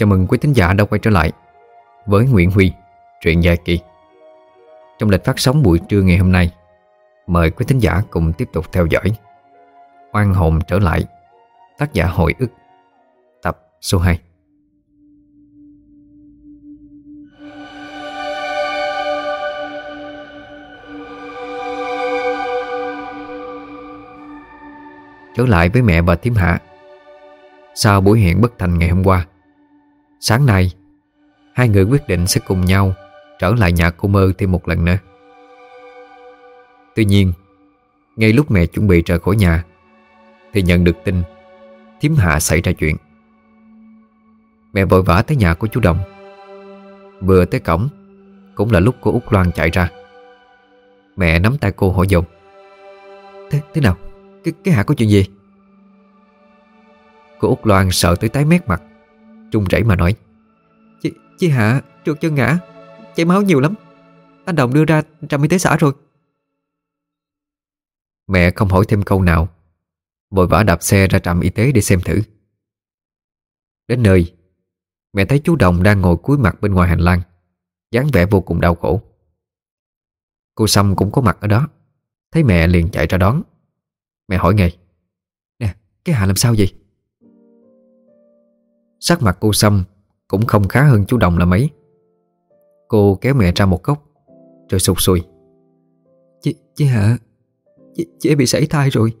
Chào mừng quý thính giả đã quay trở lại với Nguyễn Huy, truyện dài kỳ. Trong lịch phát sóng buổi trưa ngày hôm nay, mời quý thính giả cùng tiếp tục theo dõi Oan hồn trở lại, tác giả hồi ức, tập số 2. Trở lại với mẹ và thím hạ Sau buổi hẹn bất thành ngày hôm qua Sáng nay Hai người quyết định sẽ cùng nhau Trở lại nhà cô mơ thêm một lần nữa. Tuy nhiên Ngay lúc mẹ chuẩn bị rời khỏi nhà Thì nhận được tin Thiếm hạ xảy ra chuyện. Mẹ vội vã tới nhà của chú Đồng. Vừa tới cổng Cũng là lúc cô Út Loan chạy ra. Mẹ nắm tay cô hỏi dồn Thế, thế nào? Cái, cái hạ có chuyện gì? Cô Út Loan sợ tới tái mét mặt. Trung rẩy mà nói. Chị, chị Hạ trượt chân ngã? Chảy máu nhiều lắm. Anh Đồng đưa ra trạm y tế xã rồi. Mẹ không hỏi thêm câu nào. Vội vã đạp xe ra trạm y tế để xem thử. Đến nơi Mẹ thấy chú Đồng đang ngồi cúi mặt bên ngoài hành lang dáng vẻ vô cùng đau khổ. Cô Sâm cũng có mặt ở đó. Thấy mẹ liền chạy ra đón. Mẹ hỏi ngay Nè, cái Hạ làm sao vậy? Sắc mặt cô Sâm Cũng không khá hơn chú Đồng là mấy Cô kéo mẹ ra một góc Rồi sụt sùi Chị, chị Hạ Chị, chị bị sảy thai rồi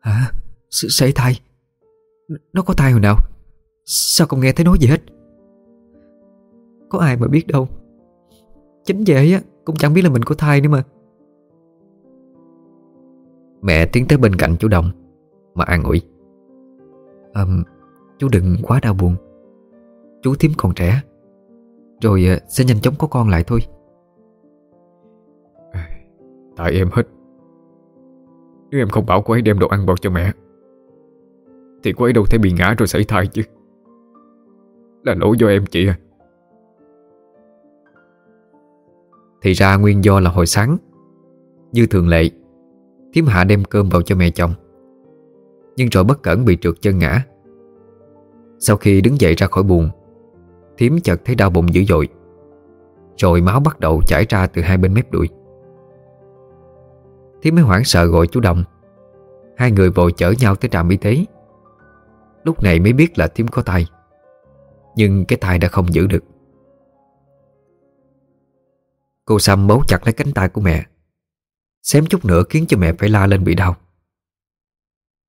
Hả? Sảy thai? Nó có thai hồi nào? Sao không nghe thấy nói gì hết? Có ai mà biết đâu Chính vậy á Cũng chẳng biết là mình có thai nữa mà Mẹ tiến tới bên cạnh chú Đồng Mà an ủi à, Chú đừng quá đau buồn. Chú thím còn trẻ. Rồi à, sẽ nhanh chóng có con lại thôi. Tại em hết. Nếu em không bảo cô ấy đem đồ ăn vào cho mẹ Thì cô ấy đâu thể bị ngã rồi xảy thai chứ. Là lỗi do em chị à. Thì ra nguyên do là hồi sáng Như thường lệ Thiếm Hạ đem cơm vào cho mẹ chồng. Nhưng rồi bất cẩn bị trượt chân ngã sau khi đứng dậy ra khỏi buồn, Thiếm chợt thấy đau bụng dữ dội Rồi máu bắt đầu chảy ra từ hai bên mép đùi. Thiếm mới hoảng sợ gọi chú Đồng. Hai người vội chở nhau tới trạm y tế. Lúc này mới biết là Thiếm có thai Nhưng cái thai đã không giữ được. Cô Sam bấu chặt lấy cánh tay của mẹ Xém chút nữa khiến cho mẹ phải la lên bị đau.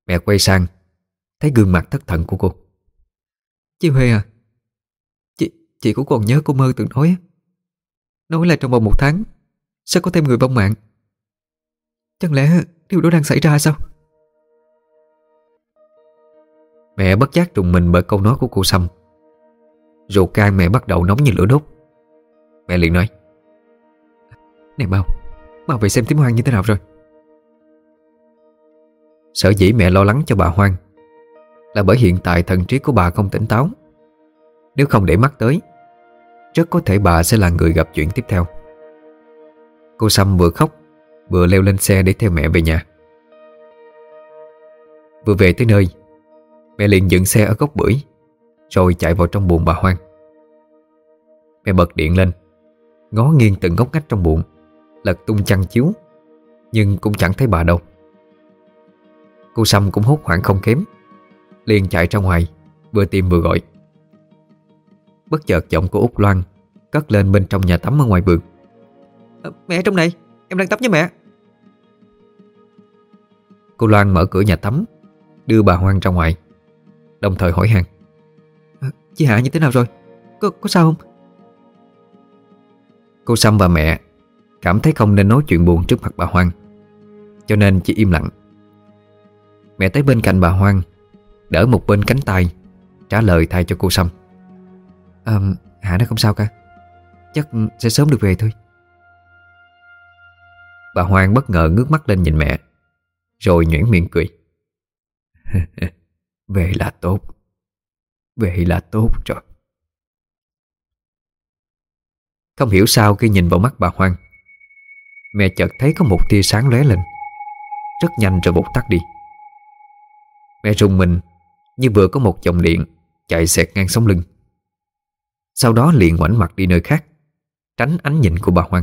Mẹ quay sang Thấy gương mặt thất thần của cô. Chị Huệ à Chị, chị cũng còn nhớ cô mơ từng nói Nói là trong vòng một tháng Sẽ có thêm người vong mạng. Chẳng lẽ điều đó đang xảy ra sao? Mẹ bất giác trùng mình bởi câu nói của cô Sâm. Ruột can mẹ bắt đầu nóng như lửa đốt. Mẹ liền nói Nè mau Mau về xem tím Hoang như thế nào rồi? Sở dĩ mẹ lo lắng cho bà Hoang là bởi hiện tại thần trí của bà không tỉnh táo. Nếu không để mắt tới, Rất có thể bà sẽ là người gặp chuyện tiếp theo. Cô Sâm vừa khóc, Vừa leo lên xe để theo mẹ về nhà. Vừa về tới nơi, Mẹ liền dựng xe ở góc bưởi, Rồi chạy vào trong buồng bà Hoang. Mẹ bật điện lên, Ngó nghiêng từng ngóc ngách trong buồng, Lật tung chăn chiếu, Nhưng cũng chẳng thấy bà đâu. Cô Sâm cũng hốt hoảng không kém liền chạy ra ngoài Vừa tìm vừa gọi. Bất chợt giọng của Út Loan Cất lên bên trong nhà tắm ở ngoài vườn. À, Mẹ trong này Em đang tắm với mẹ. Cô Loan mở cửa nhà tắm Đưa bà Hoang ra ngoài Đồng thời hỏi hàng. À, Chị Hạ như thế nào rồi? Có, có sao không? Cô Sâm và mẹ Cảm thấy không nên nói chuyện buồn trước mặt bà Hoang Cho nên chỉ im lặng. Mẹ tới bên cạnh bà Hoang Đỡ một bên cánh tay Trả lời thay cho cô Sâm. À, Hạ nó không sao cả. Chắc sẽ sớm được về thôi. Bà Hoàng bất ngờ ngước mắt lên nhìn mẹ Rồi nhuyễn miệng cười. cười Về là tốt. Về là tốt rồi. Không hiểu sao khi nhìn vào mắt bà Hoang Mẹ chợt thấy có một tia sáng lóe lên. Rất nhanh rồi bột tắt đi. Mẹ rùng mình như vừa có một dòng điện Chạy xẹt ngang sống lưng. Sau đó liền ngoảnh mặt đi nơi khác, Tránh ánh nhìn của bà Hoang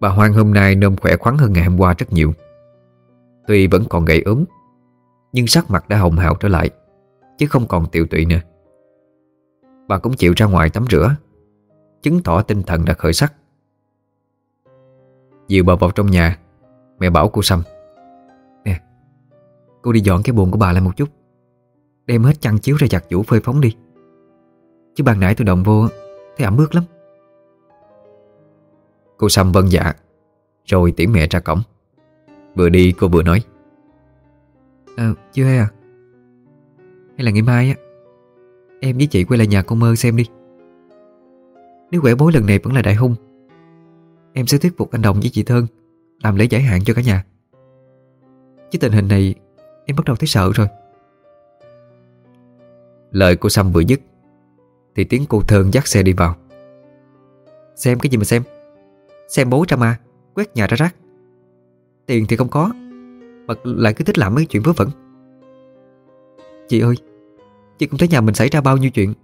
Bà Hoang hôm nay nôm khỏe khoắn hơn ngày hôm qua rất nhiều. Tuy vẫn còn gầy ốm, Nhưng sắc mặt đã hồng hào trở lại, Chứ không còn tiều tụy nữa. Bà cũng chịu ra ngoài tắm rửa, Chứng tỏ tinh thần đã khởi sắc. Dìu bà vào trong nhà, Mẹ bảo cô Sâm. Cô đi dọn cái buồn của bà lại một chút. Đem hết chăn chiếu ra giặt vũ phơi phóng đi. Chứ ban nãy tôi động vô, Thấy ẩm ướt lắm. Cô Sâm vâng dạ Rồi tiễn mẹ ra cổng. Vừa đi, cô vừa nói. À chưa hay à? Hay là ngày mai á? Em với chị quay lại nhà con mơ xem đi. Nếu quẻ bối lần này vẫn là đại hung, Em sẽ thuyết phục anh Đồng với chị Thơn Làm lễ giải hạn cho cả nhà. Chứ tình hình này Em bắt đầu thấy sợ rồi. Lời cô Sâm vừa dứt, Thì tiếng cô Thơn dắt xe đi vào. Xem cái gì mà xem? Xem bố ra ma à, Quét nhà ra rác. Tiền thì không có, Mà lại cứ thích làm mấy chuyện vớ vẩn. Chị ơi, Chị cũng thấy nhà mình xảy ra bao nhiêu chuyện.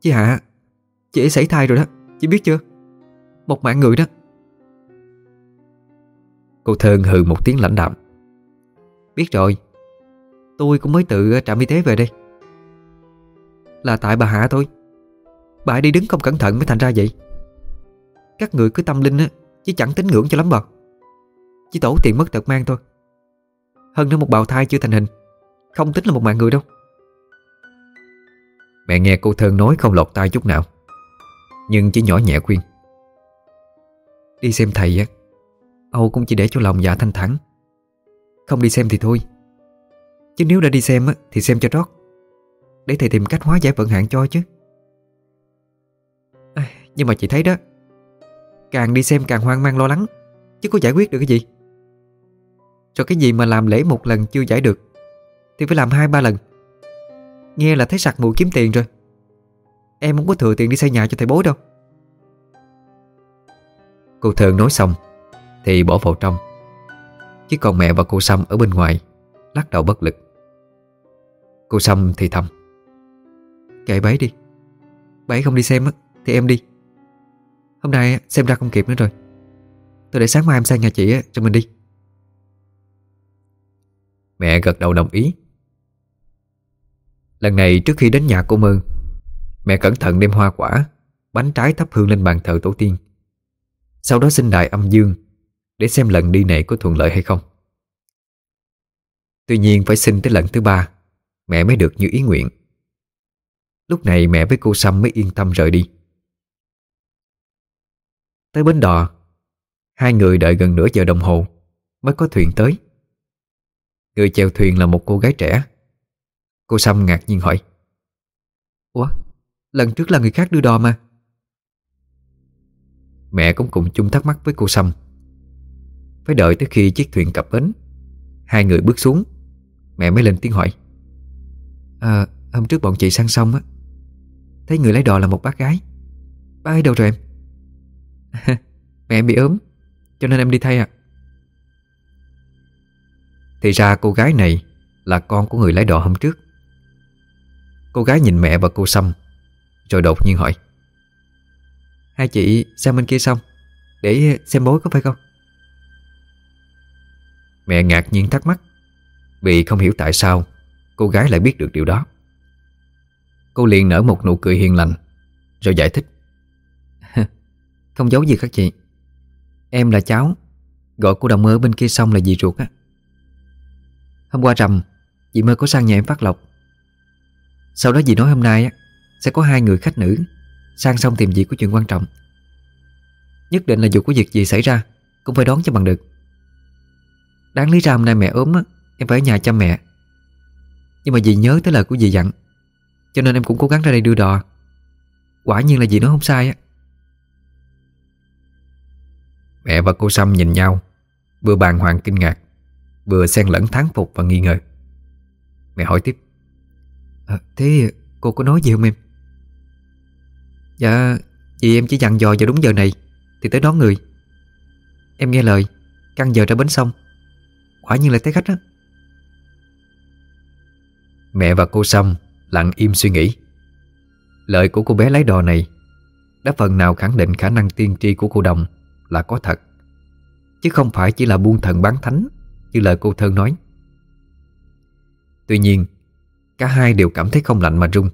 Chị Hạ, Chị ấy xảy thai rồi đó, Chị biết chưa? Một mạng người đó. Cô Thơn hừ một tiếng lãnh đạm. Biết rồi. Tôi cũng mới tự trạm y tế về đây. Là tại bà Hạ thôi. Bà đi đứng không cẩn thận mới thành ra vậy. Các người cứ tâm linh á Chứ chẳng tính ngưỡng cho lắm bò Chỉ tổ tiền mất tật mang thôi. Hơn nữa một bào thai chưa thành hình. Không tính là một mạng người đâu. Mẹ nghe cô Thơn nói không lọt tai chút nào. Nhưng chỉ nhỏ nhẹ khuyên. Đi xem thầy á. Âu cũng chỉ để cho lòng dạ thanh thản không đi xem thì thôi. Chứ nếu đã đi xem thì xem cho trót. Để thầy tìm cách hóa giải vận hạn cho chứ. À, Nhưng mà chị thấy đó Càng đi xem càng hoang mang lo lắng. Chứ có giải quyết được cái gì? Rồi cái gì mà làm lễ một lần chưa giải được Thì phải làm hai ba lần. Nghe là thấy sặc mùi kiếm tiền rồi. Em không có thừa tiền đi xây nhà cho thầy bối đâu. Cô Thường nói xong Thì bỏ vào trong. Chứ còn mẹ và cô Sâm ở bên ngoài, Lắc đầu bất lực. Cô Sâm thì thầm, Kệ bấy đi, Bấy không đi xem thì em đi. Hôm nay xem ra không kịp nữa rồi. Tôi để sáng mai em sang nhà chị cho mình đi. Mẹ gật đầu đồng ý. Lần này trước khi đến nhà cô Mơ, Mẹ cẩn thận đem hoa quả, Bánh trái thắp hương lên bàn thờ tổ tiên. Sau đó xin đại âm dương để xem lần đi này có thuận lợi hay không. Tuy nhiên phải xin tới lần thứ ba, Mẹ mới được như ý nguyện. Lúc này mẹ với cô Sâm mới yên tâm rời đi. Tới bến đò, Hai người đợi gần nửa giờ đồng hồ Mới có thuyền tới. Người chèo thuyền là một cô gái trẻ. Cô Sâm ngạc nhiên hỏi, Ủa, Lần trước là người khác đưa đò mà? Mẹ cũng cùng chung thắc mắc với cô Sâm. Phải đợi tới khi chiếc thuyền cập bến. Hai người bước xuống. Mẹ mới lên tiếng hỏi. À hôm trước bọn chị sang sông á, Thấy người lái đò là một bác gái. Bác ấy đâu rồi em? Mẹ em bị ốm, Cho nên em đi thay à Thì ra cô gái này Là con của người lái đò hôm trước. Cô gái nhìn mẹ và cô Sâm Rồi đột nhiên hỏi. Hai chị sang bên kia xong, Để xem bối có phải không? Mẹ ngạc nhiên thắc mắc. Vì không hiểu tại sao, Cô gái lại biết được điều đó. Cô liền nở một nụ cười hiền lành, Rồi giải thích. Không giấu gì các chị. Em là cháu, Gọi cô đồng mơ bên kia xong là dì ruột á. Hôm qua rằm, Dì mơ có sang nhà em phát lộc. Sau đó dì nói hôm nay á, Sẽ có hai người khách nữ, Sang xong tìm dì có chuyện quan trọng. Nhất định là dù có việc gì xảy ra, Cũng phải đón cho bằng được. Đáng lý ra hôm nay mẹ ốm á Em phải ở nhà chăm mẹ. Nhưng mà dì nhớ tới lời của dì dặn Cho nên em cũng cố gắng ra đây đưa đò. Quả nhiên là dì nói không sai á. Mẹ và cô Sâm nhìn nhau Vừa bàng hoàng kinh ngạc Vừa xen lẫn thán phục và nghi ngờ. Mẹ hỏi tiếp à, Thế cô có nói gì không em? Dạ Vì em chỉ dặn dò vào đúng giờ này Thì tới đón người. Em nghe lời Căng giờ ra bến sông Quả nhiên là thấy khách đó. Mẹ và cô Sâm lặng im suy nghĩ. Lời của cô bé lái đò này Đã phần nào khẳng định khả năng tiên tri của cô Đồng Là có thật. Chứ không phải chỉ là buôn thần bán thánh, Như lời cô thơ nói. Tuy nhiên, Cả hai đều cảm thấy không lạnh mà run.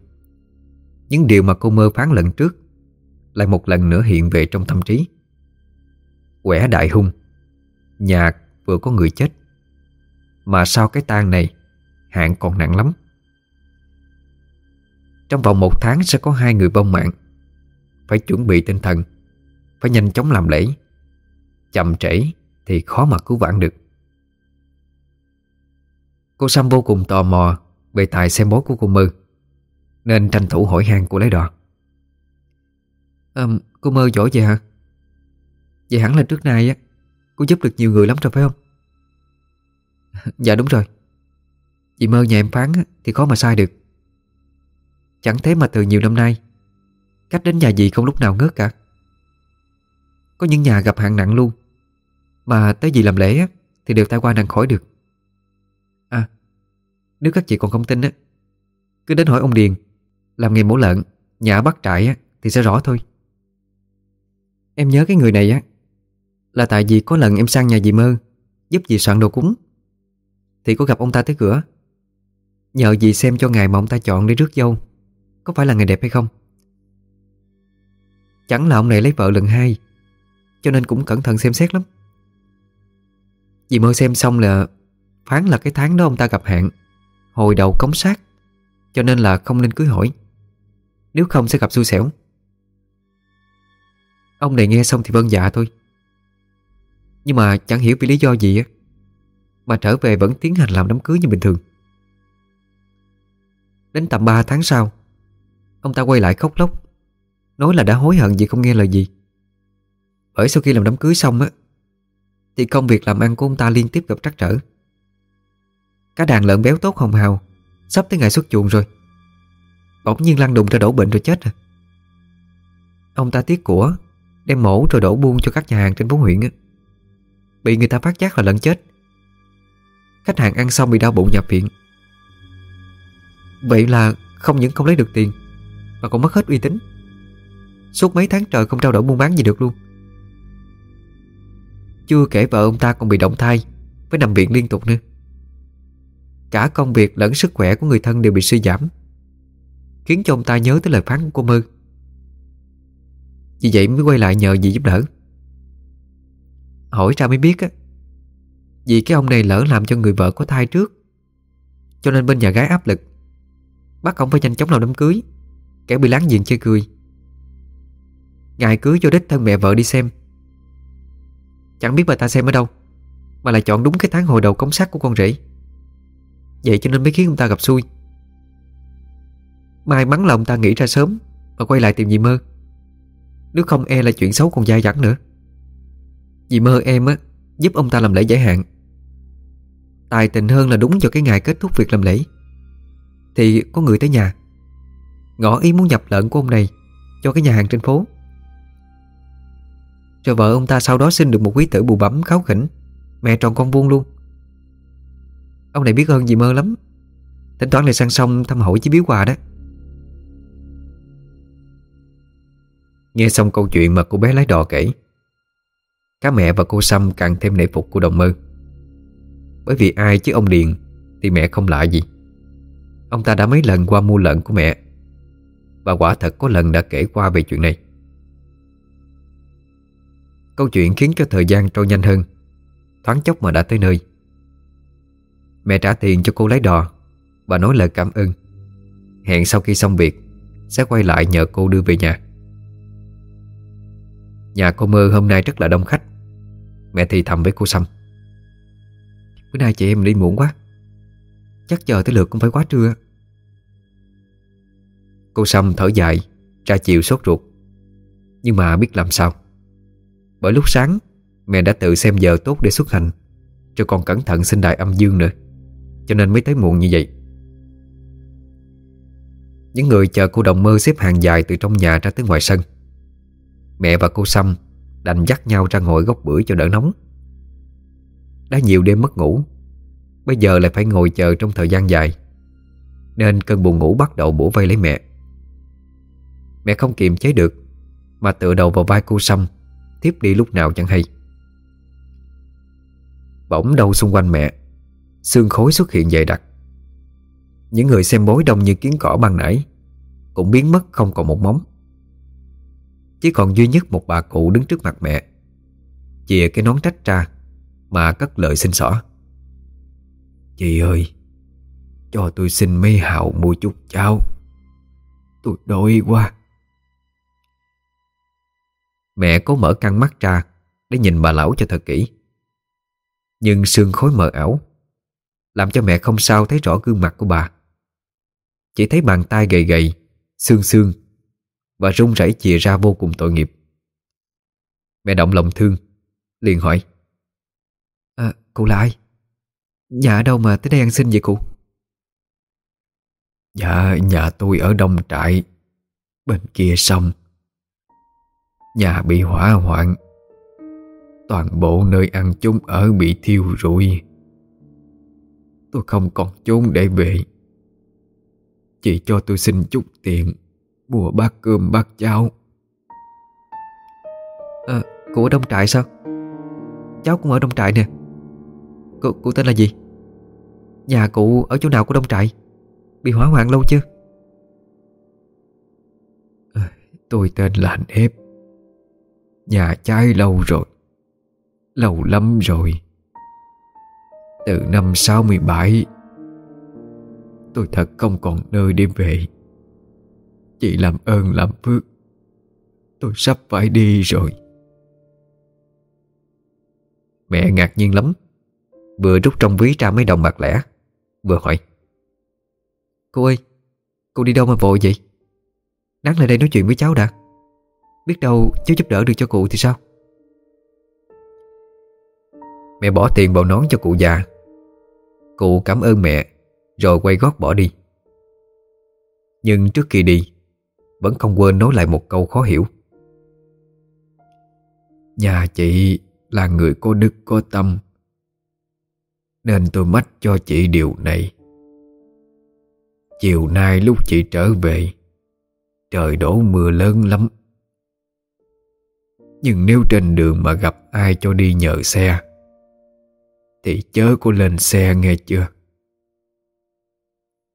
Những điều mà cô mơ phán lần trước Lại một lần nữa hiện về trong tâm trí. Quẻ đại hung, Nhà vừa có người chết. Mà sau cái tang này Hạn còn nặng lắm. Trong vòng một tháng sẽ có hai người bông mạng. Phải chuẩn bị tinh thần Phải nhanh chóng làm lễ. Chậm trễ thì khó mà cứu vãn được. Cô Sam vô cùng tò mò Về tài xem bói của cô Mơ Nên tranh thủ hỏi han của lấy đò. À, Cô Mơ giỏi vậy hả? Vậy hẳn là trước nay á Cô giúp được nhiều người lắm rồi phải không? dạ đúng rồi. Chị Mơ nhà em phán thì khó mà sai được. Chẳng thế mà từ nhiều năm nay, Cách đến nhà gì không lúc nào ngớt cả. Có những nhà gặp hạn nặng luôn, Mà tới gì làm lễ Thì đều tai qua nạn khỏi được. À Nếu các chị còn không tin á, Cứ đến hỏi ông Điền, Làm nghề mổ lợn, Nhà bắt trại thì sẽ rõ thôi. Em nhớ cái người này á, Là tại vì có lần em sang nhà dì Mơ, Giúp dì soạn đồ cúng. Thì có gặp ông ta tới cửa. Nhờ dì xem cho ngày mà ông ta chọn để rước dâu? Có phải là ngày đẹp hay không? Chẳng là ông này lấy vợ lần hai, Cho nên cũng cẩn thận xem xét lắm. Dì Mơ xem xong là Phán là cái tháng đó ông ta gặp hạn, Hồi đầu cống sát Cho nên là không nên cưới hỏi. Nếu không sẽ gặp xui xẻo. Ông này nghe xong thì vâng dạ thôi. Nhưng mà chẳng hiểu vì lý do gì á. Mà trở về vẫn tiến hành làm đám cưới như bình thường. Đến tầm 3 tháng sau, Ông ta quay lại khóc lóc, Nói là đã hối hận vì không nghe lời gì. Bởi sau khi làm đám cưới xong á, Thì công việc làm ăn của ông ta liên tiếp gặp trắc trở. Cả đàn lợn béo tốt hồng hào, Sắp tới ngày xuất chuồng rồi. Bỗng nhiên lăn đùng ra đổ bệnh rồi chết à. Ông ta tiếc của, Đem mổ rồi đổ buôn cho các nhà hàng trên phố huyện á. Bị người ta phát giác là lợn chết Khách hàng ăn xong bị đau bụng nhập viện. Vậy là không những không lấy được tiền, Mà còn mất hết uy tín. Suốt mấy tháng trời không trao đổi buôn bán gì được luôn. Chưa kể vợ ông ta còn bị động thai, Phải nằm viện liên tục nữa. Cả công việc lẫn sức khỏe của người thân đều bị suy giảm, Khiến cho ông ta nhớ tới lời phán của cô Mơ. Vì vậy mới quay lại nhờ dì giúp đỡ. Hỏi ra mới biết á vì cái ông này lỡ làm cho người vợ có thai trước. Cho nên bên nhà gái áp lực. Bắt ông phải nhanh chóng làm đám cưới. Kẻ bị láng giềng chơi cười. Ngày cưới cho đích thân mẹ vợ đi xem. Chẳng biết bà ta xem ở đâu, Mà lại chọn đúng cái tháng hồi đầu cống sát của con rể. Vậy cho nên mới khiến ông ta gặp xui. May mắn là ông ta nghĩ ra sớm Và quay lại tìm dì mơ. Nếu không e là chuyện xấu còn dai dẳng nữa. Dì mơ em á, Giúp ông ta làm lễ giải hạn. Tài tình hơn là đúng vào cái ngày kết thúc việc làm lễ. Thì có người tới nhà, Ngỏ ý muốn nhập lợn của ông này Cho cái nhà hàng trên phố. Rồi vợ ông ta sau đó xin được một quý tử bù bẩm kháo khỉnh, Mẹ tròn con vuông luôn. Ông này biết ơn gì mơ lắm. Tính toán lại sang sông thăm hỏi chí biếu quà đó. Nghe xong câu chuyện mà cô bé lái đò kể, Cá mẹ và cô Sâm càng thêm nể phục của đồng mơ. Bởi vì ai chứ ông Điền? Thì mẹ không lạ gì. Ông ta đã mấy lần qua mua lợn của mẹ. Và quả thật có lần đã kể qua về chuyện này. Câu chuyện khiến cho thời gian trôi nhanh hơn. Thoáng chốc mà đã tới nơi. Mẹ trả tiền cho cô lấy đò Và nói lời cảm ơn. Hẹn sau khi xong việc, Sẽ quay lại nhờ cô đưa về nhà. Nhà cô mơ hôm nay rất là đông khách. Mẹ thì thầm với cô Sâm. Bữa nay chị em đi muộn quá. Chắc chờ tới lượt cũng phải quá trưa. Cô Sâm thở dài, Ra chiều sốt ruột. Nhưng mà biết làm sao. Bởi lúc sáng, Mẹ đã tự xem giờ tốt để xuất hành. Cho còn cẩn thận xin đại âm dương nữa. Cho nên mới tới muộn như vậy. Những người chờ cô đồng mơ xếp hàng dài Từ trong nhà ra tới ngoài sân. Mẹ và cô Sâm Đành dắt nhau ra ngồi góc bưởi cho đỡ nóng. Đã nhiều đêm mất ngủ. Bây giờ lại phải ngồi chờ trong thời gian dài. Nên cơn buồn ngủ bắt đầu bủa vây lấy mẹ. Mẹ không kiềm chế được, Mà tựa đầu vào vai cô Sâm Tiếp đi lúc nào chẳng hay. Bỗng đâu xung quanh mẹ, Xương khối xuất hiện dày đặc. Những người xem bối đông như kiến cỏ ban nãy Cũng biến mất không còn một móng. Chỉ còn duy nhất một bà cụ đứng trước mặt mẹ, Chìa cái nón trách ra mà cất lời xin xỏ. Chị ơi, Cho tôi xin mấy hào mua chút cháo. Tôi đói quá. Mẹ cố mở căng mắt ra Để nhìn bà lão cho thật kỹ. Nhưng sương khối mờ ảo Làm cho mẹ không sao thấy rõ gương mặt của bà. Chỉ thấy bàn tay gầy gầy, Xương xương Và run rẩy chìa ra vô cùng tội nghiệp. Mẹ động lòng thương, Liền hỏi à, Cụ là ai? Nhà ở đâu mà tới đây ăn xin vậy cụ? Dạ nhà tôi ở Đông Trại Bên kia sông Nhà bị hỏa hoạn Toàn bộ nơi ăn chung ở bị thiêu rụi Tôi không còn chốn để về Chị cho tôi xin chút tiền Mua bát cơm bát cháo ờ, à, Cụ ở Đông Trại sao? Cháu cũng ở Đông Trại nè Cụ, cụ tên là gì? Nhà cụ ở chỗ nào của Đông Trại? Bị hỏa hoạn lâu chưa? Ờ, tôi tên là Nếp Nhà cháy lâu rồi. Lâu lắm rồi. Từ năm 67 Tôi thật không còn nơi để về. Chị làm ơn làm phước. Tôi sắp phải đi rồi. Mẹ ngạc nhiên lắm. Vừa rút trong ví ra mấy đồng bạc lẻ, Vừa hỏi. Cô ơi, Cô đi đâu mà vội vậy? Nắng lại đây nói chuyện với cháu đã. Biết đâu cháu giúp đỡ được cho cụ thì sao? Mẹ bỏ tiền vào nón cho cụ già. Cụ cảm ơn mẹ, Rồi quay gót bỏ đi. Nhưng trước khi đi, Vẫn không quên nói lại một câu khó hiểu. Nhà chị là người có đức có tâm nên tôi mách cho chị điều này. Chiều nay lúc chị trở về, Trời đổ mưa lớn lắm. Nhưng nếu trên đường mà gặp ai cho đi nhờ xe, Thì chớ có lên xe nghe chưa?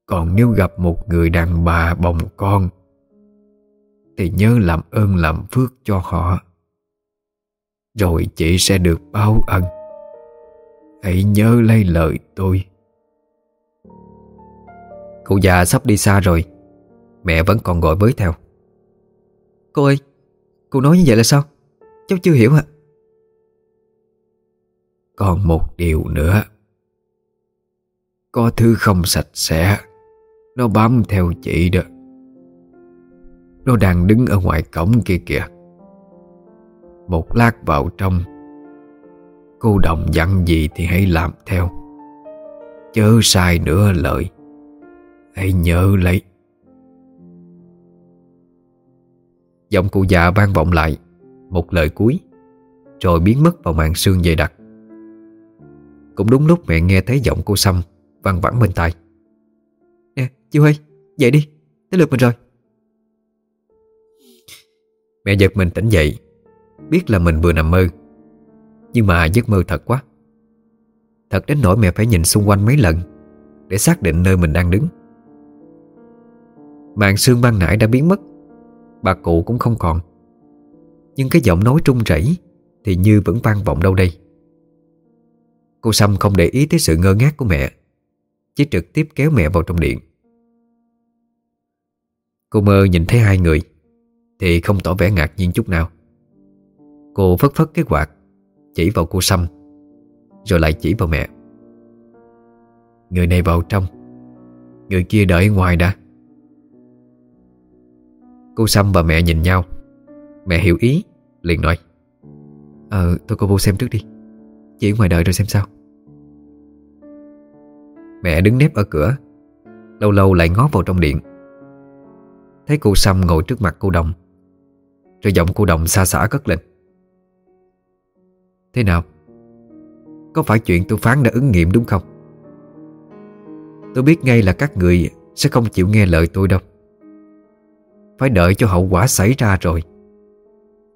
Còn nếu gặp một người đàn bà bồng con, Thì nhớ làm ơn làm phước cho họ. Rồi chị sẽ được báo ân. Hãy nhớ lấy lời tôi. Cụ già sắp đi xa rồi. Mẹ vẫn còn gọi với theo. Cô ơi Cô nói như vậy là sao? Cháu chưa hiểu ạ. Còn một điều nữa. Có thứ không sạch sẽ Nó bám theo chị đó. Nó đang đứng ở ngoài cổng kia kìa. Một lát vào trong Cô đồng dặn gì thì hãy làm theo. Chớ sai nữa lời, Hãy nhớ lấy. Giọng cụ già vang vọng lại, Một lời cuối, Rồi biến mất vào màn sương dày đặc. Cũng đúng lúc mẹ nghe thấy giọng cô Sâm vang vẳng bên tai. Nè, chiêu huy, Dậy đi, Tới lượt mình rồi. Mẹ giật mình tỉnh dậy, Biết là mình vừa nằm mơ. Nhưng mà giấc mơ thật quá. Thật đến nỗi mẹ phải nhìn xung quanh mấy lần Để xác định nơi mình đang đứng. Màn sương ban nãy đã biến mất, Bà cụ cũng không còn. Nhưng cái giọng nói trung rẩy Thì như vẫn vang vọng đâu đây. Cô Sâm không để ý tới sự ngơ ngác của mẹ, Chỉ trực tiếp kéo mẹ vào trong điện. Cô mơ nhìn thấy hai người Thì không tỏ vẻ ngạc nhiên chút nào. Cô phất phất cái quạt chỉ vào cô Sâm, Rồi lại chỉ vào mẹ. Người này vào trong, Người kia đợi ngoài đã. Cô Sâm và mẹ nhìn nhau. Mẹ hiểu ý, liền nói Ờ thôi cô vô xem trước đi. Chỉ ngoài đợi rồi xem sao. Mẹ đứng nép ở cửa, Lâu lâu lại ngó vào trong điện. Thấy cô Sâm ngồi trước mặt cô Đồng, Rồi giọng cô Đồng xa xả cất lên. Thế nào? Có phải chuyện tôi phán đã ứng nghiệm đúng không? Tôi biết ngay là các người Sẽ không chịu nghe lời tôi đâu. Phải đợi cho hậu quả xảy ra rồi,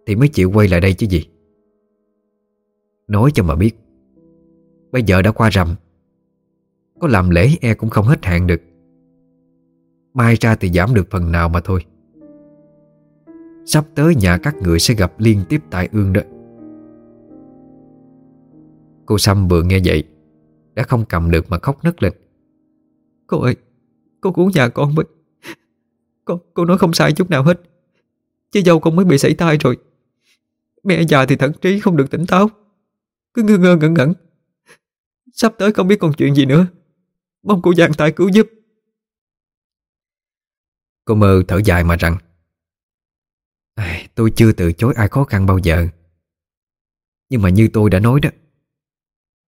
Thì mới chịu quay lại đây chứ gì. Nói cho mà biết, Bây giờ đã qua rằm, Có làm lễ e cũng không hết hạn được. Mai ra thì giảm được phần nào mà thôi. Sắp tới nhà các người sẽ gặp liên tiếp tai ương đó. Cô Sâm vừa nghe vậy Đã không cầm được mà khóc nấc lên. Cô ơi Cô cứu nhà con mới Cô, cô nói không sai chút nào hết. Chứ dâu con mới bị sảy tai rồi. Mẹ già thì thận trí không được tỉnh táo. Cứ ngơ ngơ ngẩn ngẩn. Sắp tới không biết còn chuyện gì nữa. Mong cô giang tay cứu giúp. Cô mơ thở dài mà rằng Tôi chưa từ chối ai khó khăn bao giờ. Nhưng mà như tôi đã nói đó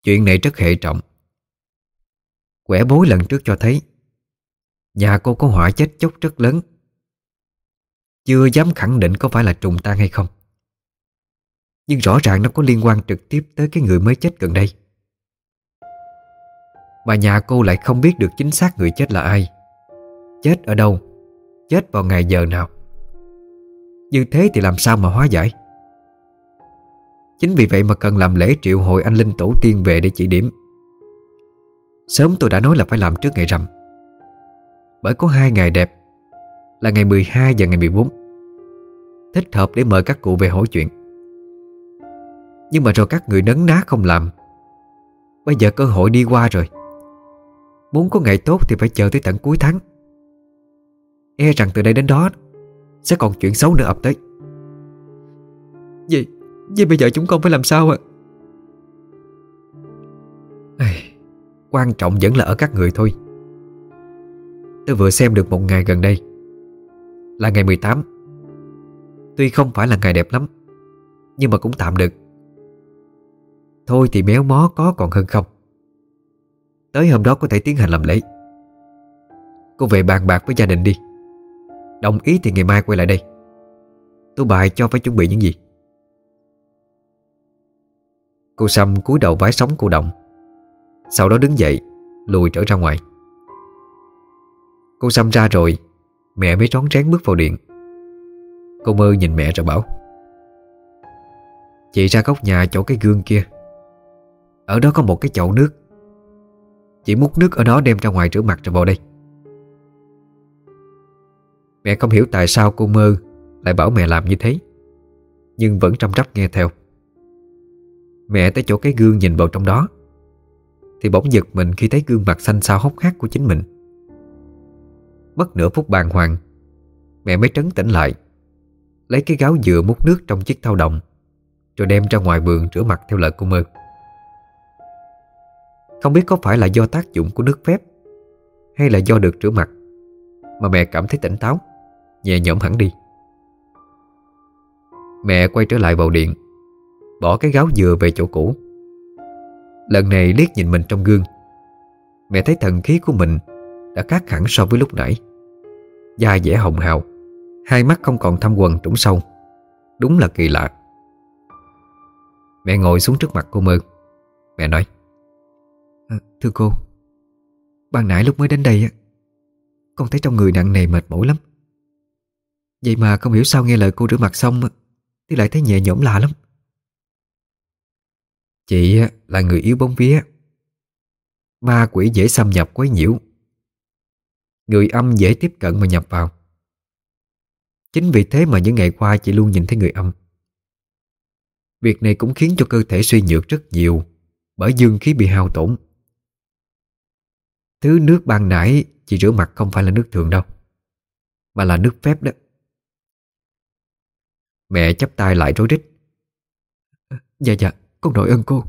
Chuyện này rất hệ trọng. Quẻ bối lần trước cho thấy, Nhà cô có họa chết chóc rất lớn. Chưa dám khẳng định có phải là trùng tan hay không. Nhưng rõ ràng nó có liên quan trực tiếp tới cái người mới chết gần đây. Mà nhà cô lại không biết được chính xác người chết là ai. Chết ở đâu? Chết vào ngày giờ nào? Như thế thì làm sao mà hóa giải? Chính vì vậy mà cần làm lễ triệu hội anh linh tổ tiên về để chỉ điểm. Sớm tôi đã nói là phải làm trước ngày rằm. Bởi có hai ngày đẹp, Là ngày 12 và ngày 14 Thích hợp để mời các cụ về hỏi chuyện. Nhưng mà rồi các người nấn ná không làm. Bây giờ cơ hội đi qua rồi. Muốn có ngày tốt thì phải chờ tới tận cuối tháng. E rằng từ đây đến đó Sẽ còn chuyện xấu nữa ập tới. Gì? Vậy bây giờ chúng con phải làm sao ạ? À? Quan trọng vẫn là ở các người thôi. Tôi vừa xem được một ngày gần đây. Là ngày 18 Tuy không phải là ngày đẹp lắm, Nhưng mà cũng tạm được. Thôi thì méo mó có còn hơn không? Tới hôm đó có thể tiến hành làm lễ. Cô về bàn bạc với gia đình đi. Đồng ý thì ngày mai quay lại đây. Tôi bài cho phải chuẩn bị những gì? Cô Sâm cúi đầu vái sóng cô Động Sau đó đứng dậy, Lùi trở ra ngoài. Cô Sâm ra rồi, Mẹ mới rón rén bước vào điện. Cô mơ nhìn mẹ rồi bảo, Chị ra góc nhà chỗ cái gương kia. Ở đó có một cái chậu nước. Chị múc nước ở đó đem ra ngoài rửa mặt rồi vào đây. Mẹ không hiểu tại sao cô mơ Lại bảo mẹ làm như thế, Nhưng vẫn trong trắp nghe theo. Mẹ tới chỗ cái gương nhìn vào trong đó. Thì bỗng giật mình khi thấy gương mặt xanh xao hốc hác của chính mình. Mất nửa phút bàng hoàng, Mẹ mới trấn tĩnh lại, Lấy cái gáo dừa múc nước trong chiếc thau đồng, Rồi đem ra ngoài vườn rửa mặt theo lời cô mơ. Không biết có phải là do tác dụng của nước phép, Hay là do được rửa mặt, Mà mẹ cảm thấy tỉnh táo, Nhẹ nhõm hẳn đi. Mẹ quay trở lại vào điện Bỏ cái gáo dừa về chỗ cũ. Lần này liếc nhìn mình trong gương Mẹ thấy thần khí của mình Đã khác hẳn so với lúc nãy. Da dẻ hồng hào Hai mắt không còn thâm quần trũng sâu Đúng là kỳ lạ. Mẹ ngồi xuống trước mặt cô Mơ Mẹ nói à, Thưa cô Ban nãy lúc mới đến đây Con thấy trong người nặng nề mệt mỏi lắm. Vậy mà không hiểu sao nghe lời cô rửa mặt xong Thì lại thấy nhẹ nhõm lạ lắm. Chị là người yếu bóng vía. Ma quỷ dễ xâm nhập quấy nhiễu Người âm dễ tiếp cận mà nhập vào. Chính vì thế mà những ngày qua chị luôn nhìn thấy người âm. Việc này cũng khiến cho cơ thể suy nhược rất nhiều, Bởi dương khí bị hao tổn. Thứ nước ban nãy chị rửa mặt không phải là nước thường đâu, Mà là nước phép đó. Mẹ chắp tay lại rối rít. Dạ dạ con đội ơn cô.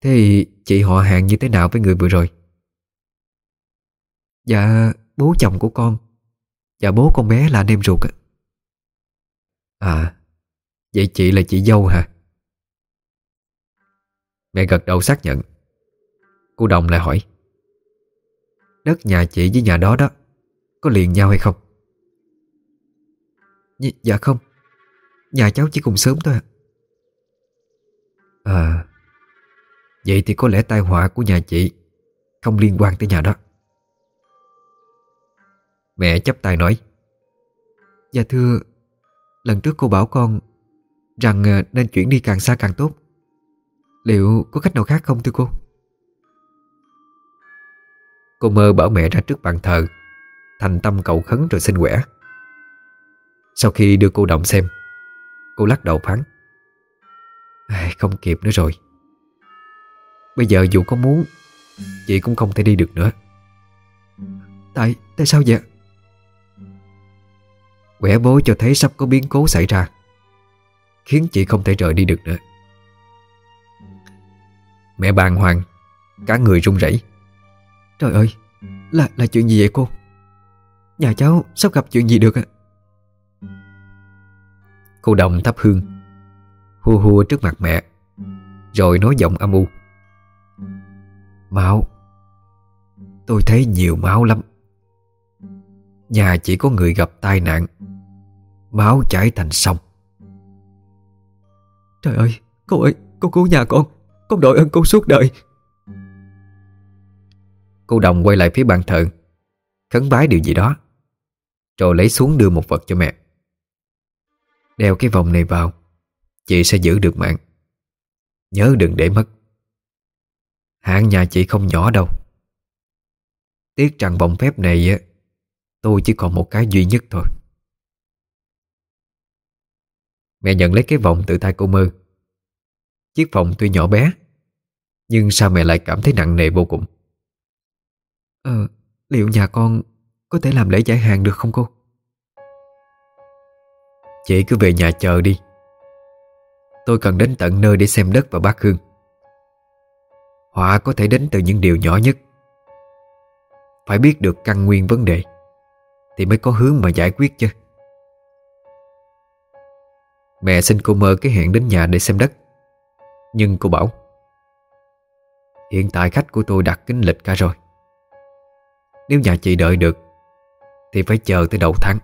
Thế chị họ hàng như thế nào với người vừa rồi? Dạ bố chồng của con. Và bố con bé là anh em ruột á. À Vậy chị là chị dâu hả? Mẹ gật đầu xác nhận. Cô Đồng lại hỏi. Đất nhà chị với nhà đó đó, Có liền nhau hay không? Dạ không. Nhà cháu chỉ cùng sớm thôi ạ. À À, vậy thì có lẽ tai họa của nhà chị Không liên quan tới nhà đó. Mẹ chấp tay nói Dạ thưa, Lần trước cô bảo con Rằng à, nên chuyển đi càng xa càng tốt. Liệu có cách nào khác không thưa cô? Cô mơ bảo mẹ ra trước bàn thờ, Thành tâm cầu khấn rồi xin quẻ. Sau khi đưa cô động xem, Cô lắc đầu phán à, Không kịp nữa rồi. Bây giờ dù có muốn Chị cũng không thể đi được nữa. Tại, tại sao vậy? Quẻ bố cho thấy sắp có biến cố xảy ra Khiến chị không thể rời đi được nữa. Mẹ bàng hoàng Cả người run rẩy. Trời ơi Là là chuyện gì vậy cô? Nhà cháu sắp gặp chuyện gì được ạ? Cô đồng thắp hương. Hua hua trước mặt mẹ Rồi nói giọng âm u. Máu Tôi thấy nhiều máu lắm. Nhà chỉ có người gặp tai nạn Máu chảy thành sông. Trời ơi Cô ơi Cô cứu nhà con Con đội ơn cô suốt đời. Cô đồng quay lại phía bàn thờ Khấn bái điều gì đó Rồi lấy xuống đưa một vật cho mẹ. Đeo cái vòng này vào Chị sẽ giữ được mạng. Nhớ đừng để mất. Hạng nhà chị không nhỏ đâu. Tiếc rằng vòng phép này Tôi chỉ còn một cái duy nhất thôi. Mẹ nhận lấy cái vòng từ tay cô mơ. Chiếc vòng tuy nhỏ bé, Nhưng sao mẹ lại cảm thấy nặng nề vô cùng? Ờ Liệu nhà con Có thể làm lễ giải hàng được không cô? Chị cứ về nhà chờ đi. Tôi cần đến tận nơi để xem đất và bát hương. Họa có thể đến từ những điều nhỏ nhất. Phải biết được căn nguyên vấn đề, Thì mới có hướng mà giải quyết chứ. Mẹ xin cô mơ cái hẹn đến nhà để xem đất. Nhưng cô bảo, Hiện tại khách của tôi đặt kính lịch cả rồi. Nếu nhà chị đợi được, Thì phải chờ tới đầu tháng.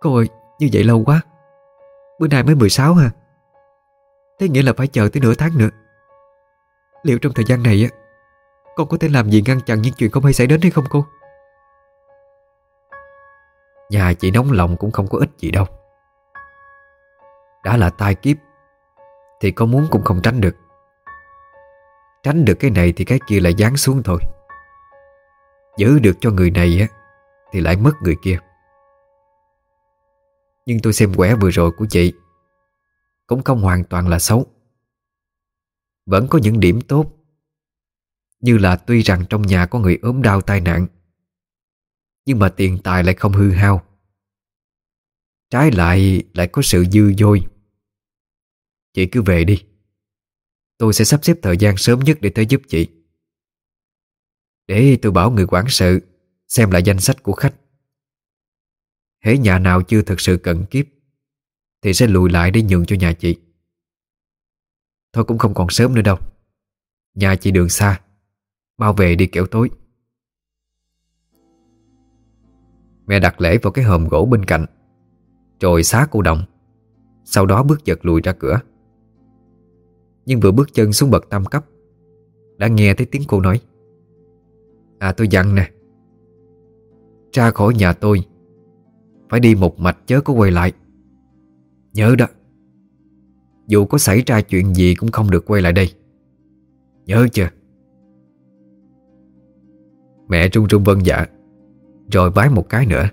Cô ơi, như vậy lâu quá. Bữa nay mới 16 ha Thế nghĩa là phải chờ tới nửa tháng nữa. Liệu trong thời gian này á, Con có thể làm gì ngăn chặn những chuyện không hay xảy đến hay không cô? Nhà chị nóng lòng cũng không có ích gì đâu. Đã là tai kiếp, Thì có muốn cũng không tránh được. Tránh được cái này thì cái kia lại giáng xuống thôi. Giữ được cho người này á, Thì lại mất người kia. Nhưng tôi xem quẻ vừa rồi của chị Cũng không hoàn toàn là xấu. Vẫn có những điểm tốt, Như là tuy rằng trong nhà có người ốm đau tai nạn, Nhưng mà tiền tài lại không hư hao. Trái lại lại có sự dư dôi. Chị cứ về đi. Tôi sẽ sắp xếp thời gian sớm nhất để tới giúp chị. Để tôi bảo người quản sự Xem lại danh sách của khách. Hễ nhà nào chưa thực sự cần kiếp, Thì sẽ lùi lại để nhường cho nhà chị. Thôi cũng không còn sớm nữa đâu. Nhà chị đường xa, Mau về đi kẻo tối. Mẹ đặt lễ vào cái hòm gỗ bên cạnh Rồi xá cô đồng, Sau đó bước giật lùi ra cửa. Nhưng vừa bước chân xuống bậc tam cấp, Đã nghe thấy tiếng cô nói À tôi dặn nè, Ra khỏi nhà tôi phải đi một mạch chớ có quay lại. Nhớ đó. Dù có xảy ra chuyện gì cũng không được quay lại đây. Nhớ chưa? Mẹ trung trung vân dạ Rồi vái một cái nữa.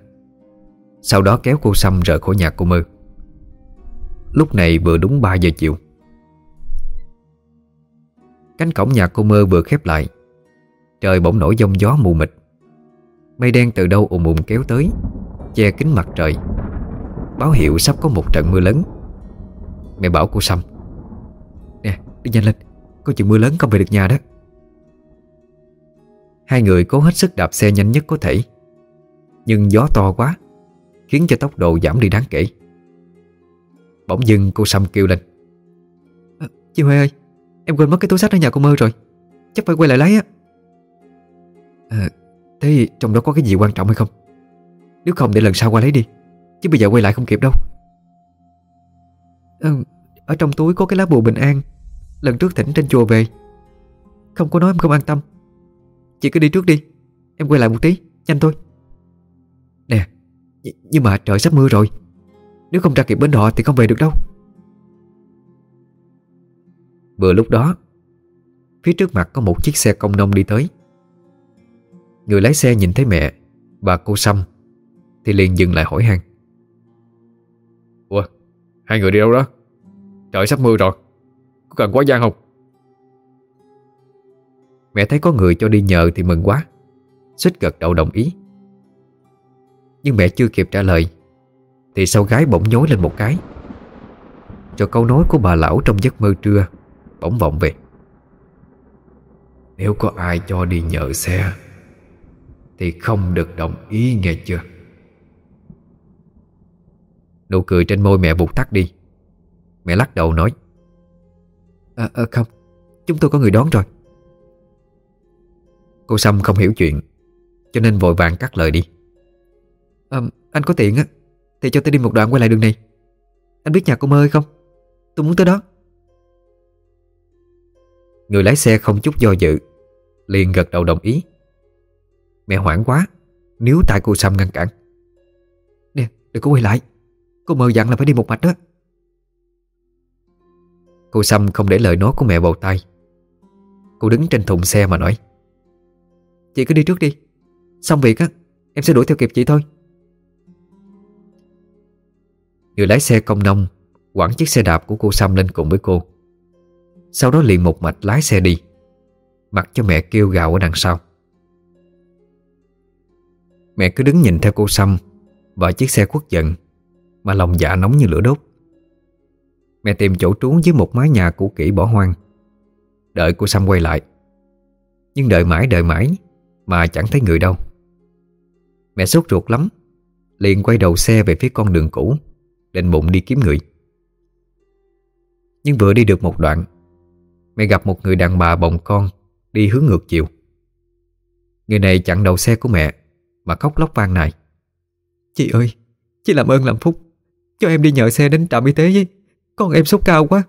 Sau đó kéo cô Sâm rời khỏi nhà cô Mơ. Lúc này vừa đúng 3 giờ chiều. Cánh cổng nhà cô Mơ vừa khép lại. Trời bỗng nổi giông gió mù mịt. Mây đen từ đâu ùm ùm kéo tới. Che kính mặt trời. Báo hiệu sắp có một trận mưa lớn. Mẹ bảo cô Sâm Nè đi nhanh lên. Có chuyện mưa lớn không về được nhà đó. Hai người cố hết sức đạp xe nhanh nhất có thể. Nhưng gió to quá Khiến cho tốc độ giảm đi đáng kể. Bỗng dưng cô Sâm kêu lên. À, Chị Huệ ơi Em quên mất cái túi sách ở nhà cô Mơ rồi. Chắc phải quay lại lấy á. À, Thế trong đó có cái gì quan trọng hay không? Nếu không để lần sau qua lấy đi. Chứ bây giờ quay lại không kịp đâu. À, Ở trong túi có cái lá bùa bình an. Lần trước thỉnh trên chùa về. Không có nói em không an tâm. Chị cứ đi trước đi. Em quay lại một tí, nhanh thôi. Nè Nhưng mà trời sắp mưa rồi. Nếu không ra kịp bến đò thì không về được đâu. Vừa lúc đó Phía trước mặt có một chiếc xe công nông đi tới. Người lái xe nhìn thấy mẹ bà cô Sâm thì liền dừng lại hỏi han. Ủa Hai người đi đâu đó? Trời sắp mưa rồi. Có cần quá gian không? Mẹ thấy có người cho đi nhờ thì mừng quá. Xích gật đầu đồng ý. Nhưng mẹ chưa kịp trả lời Thì sau gái bỗng nhối lên một cái. Cho câu nói của bà lão trong giấc mơ trưa Bỗng vọng về. Nếu có ai cho đi nhờ xe Thì không được đồng ý nghe chưa Nụ cười trên môi mẹ vụt tắt đi. Mẹ lắc đầu nói À, à không Chúng tôi có người đón rồi. Cô Sâm không hiểu chuyện Cho nên vội vàng cắt lời đi. À, Anh có tiện á Thì cho tôi đi một đoạn quay lại đường này. Anh biết nhà cô mơ hay không? Tôi muốn tới đó. Người lái xe không chút do dự Liền gật đầu đồng ý. Mẹ hoảng quá Nếu tại cô Sâm ngăn cản. Nè đừng có quay lại Cô mờ dặn là phải đi một mạch đó. Cô Sâm không để lời nói của mẹ vào tay Cô đứng trên thùng xe mà nói, Chị cứ đi trước đi. Xong việc á, Em sẽ đuổi theo kịp chị thôi. Người lái xe công nông Quẳng chiếc xe đạp của cô Sâm lên cùng với cô. Sau đó liền một mạch lái xe đi, Mặc cho mẹ kêu gào ở đằng sau. Mẹ cứ đứng nhìn theo cô Sâm Và chiếc xe khuất giận mà lòng dạ nóng như lửa đốt. Mẹ tìm chỗ trú dưới một mái nhà cũ kỹ bỏ hoang. Đợi cô sam quay lại. Nhưng đợi mãi đợi mãi Mà chẳng thấy người đâu. Mẹ sốt ruột lắm, Liền quay đầu xe về phía con đường cũ, Định bụng đi kiếm người. Nhưng vừa đi được một đoạn, Mẹ gặp một người đàn bà bồng con Đi hướng ngược chiều. Người này chặn đầu xe của mẹ Mà khóc lóc van nài. Chị ơi, Chị làm ơn làm phúc cho em đi nhờ xe đến trạm y tế với. Con em sốt cao quá.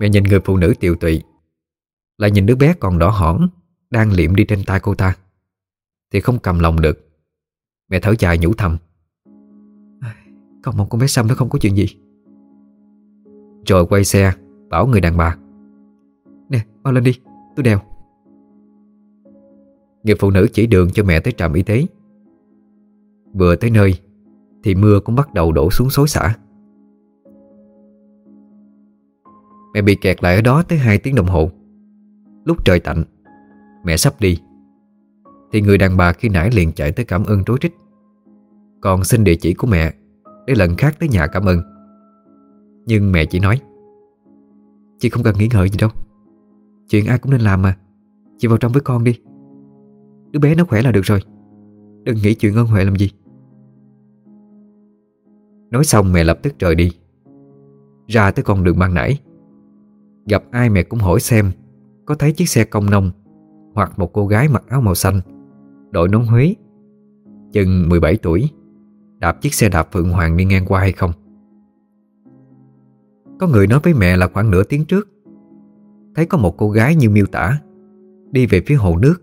Mẹ nhìn người phụ nữ tiều tụy. Lại nhìn đứa bé còn đỏ hỏn Đang liệm đi trên tay cô ta. Thì không cầm lòng được. Mẹ thở dài nhủ thầm. Còn một con bé Sâm nó không có chuyện gì. Rồi quay xe Bảo người đàn bà. Nè mau lên đi tôi đèo. Người phụ nữ chỉ đường cho mẹ tới trạm y tế Vừa tới nơi, Thì mưa cũng bắt đầu đổ xuống xối xả. Mẹ bị kẹt lại ở đó tới 2 tiếng đồng hồ. Lúc trời tạnh, Mẹ sắp đi, Thì người đàn bà khi nãy liền chạy tới cảm ơn trối trích. Còn xin địa chỉ của mẹ Để lần khác tới nhà cảm ơn. Nhưng mẹ chỉ nói, Chị không cần nghĩ ngợi gì đâu. Chuyện ai cũng nên làm mà. Chị vào trong với con đi. Đứa bé nó khỏe là được rồi. Đừng nghĩ chuyện ơn huệ làm gì. Nói xong mẹ lập tức rời đi. Ra tới con đường ban nãy. Gặp ai mẹ cũng hỏi xem, Có thấy chiếc xe công nông Hoặc một cô gái mặc áo màu xanh, Đội nón Huế, Chừng 17 tuổi, Đạp chiếc xe đạp Phượng Hoàng đi ngang qua hay không? Có người nói với mẹ là khoảng nửa tiếng trước. Thấy có một cô gái như miêu tả, Đi về phía hồ nước,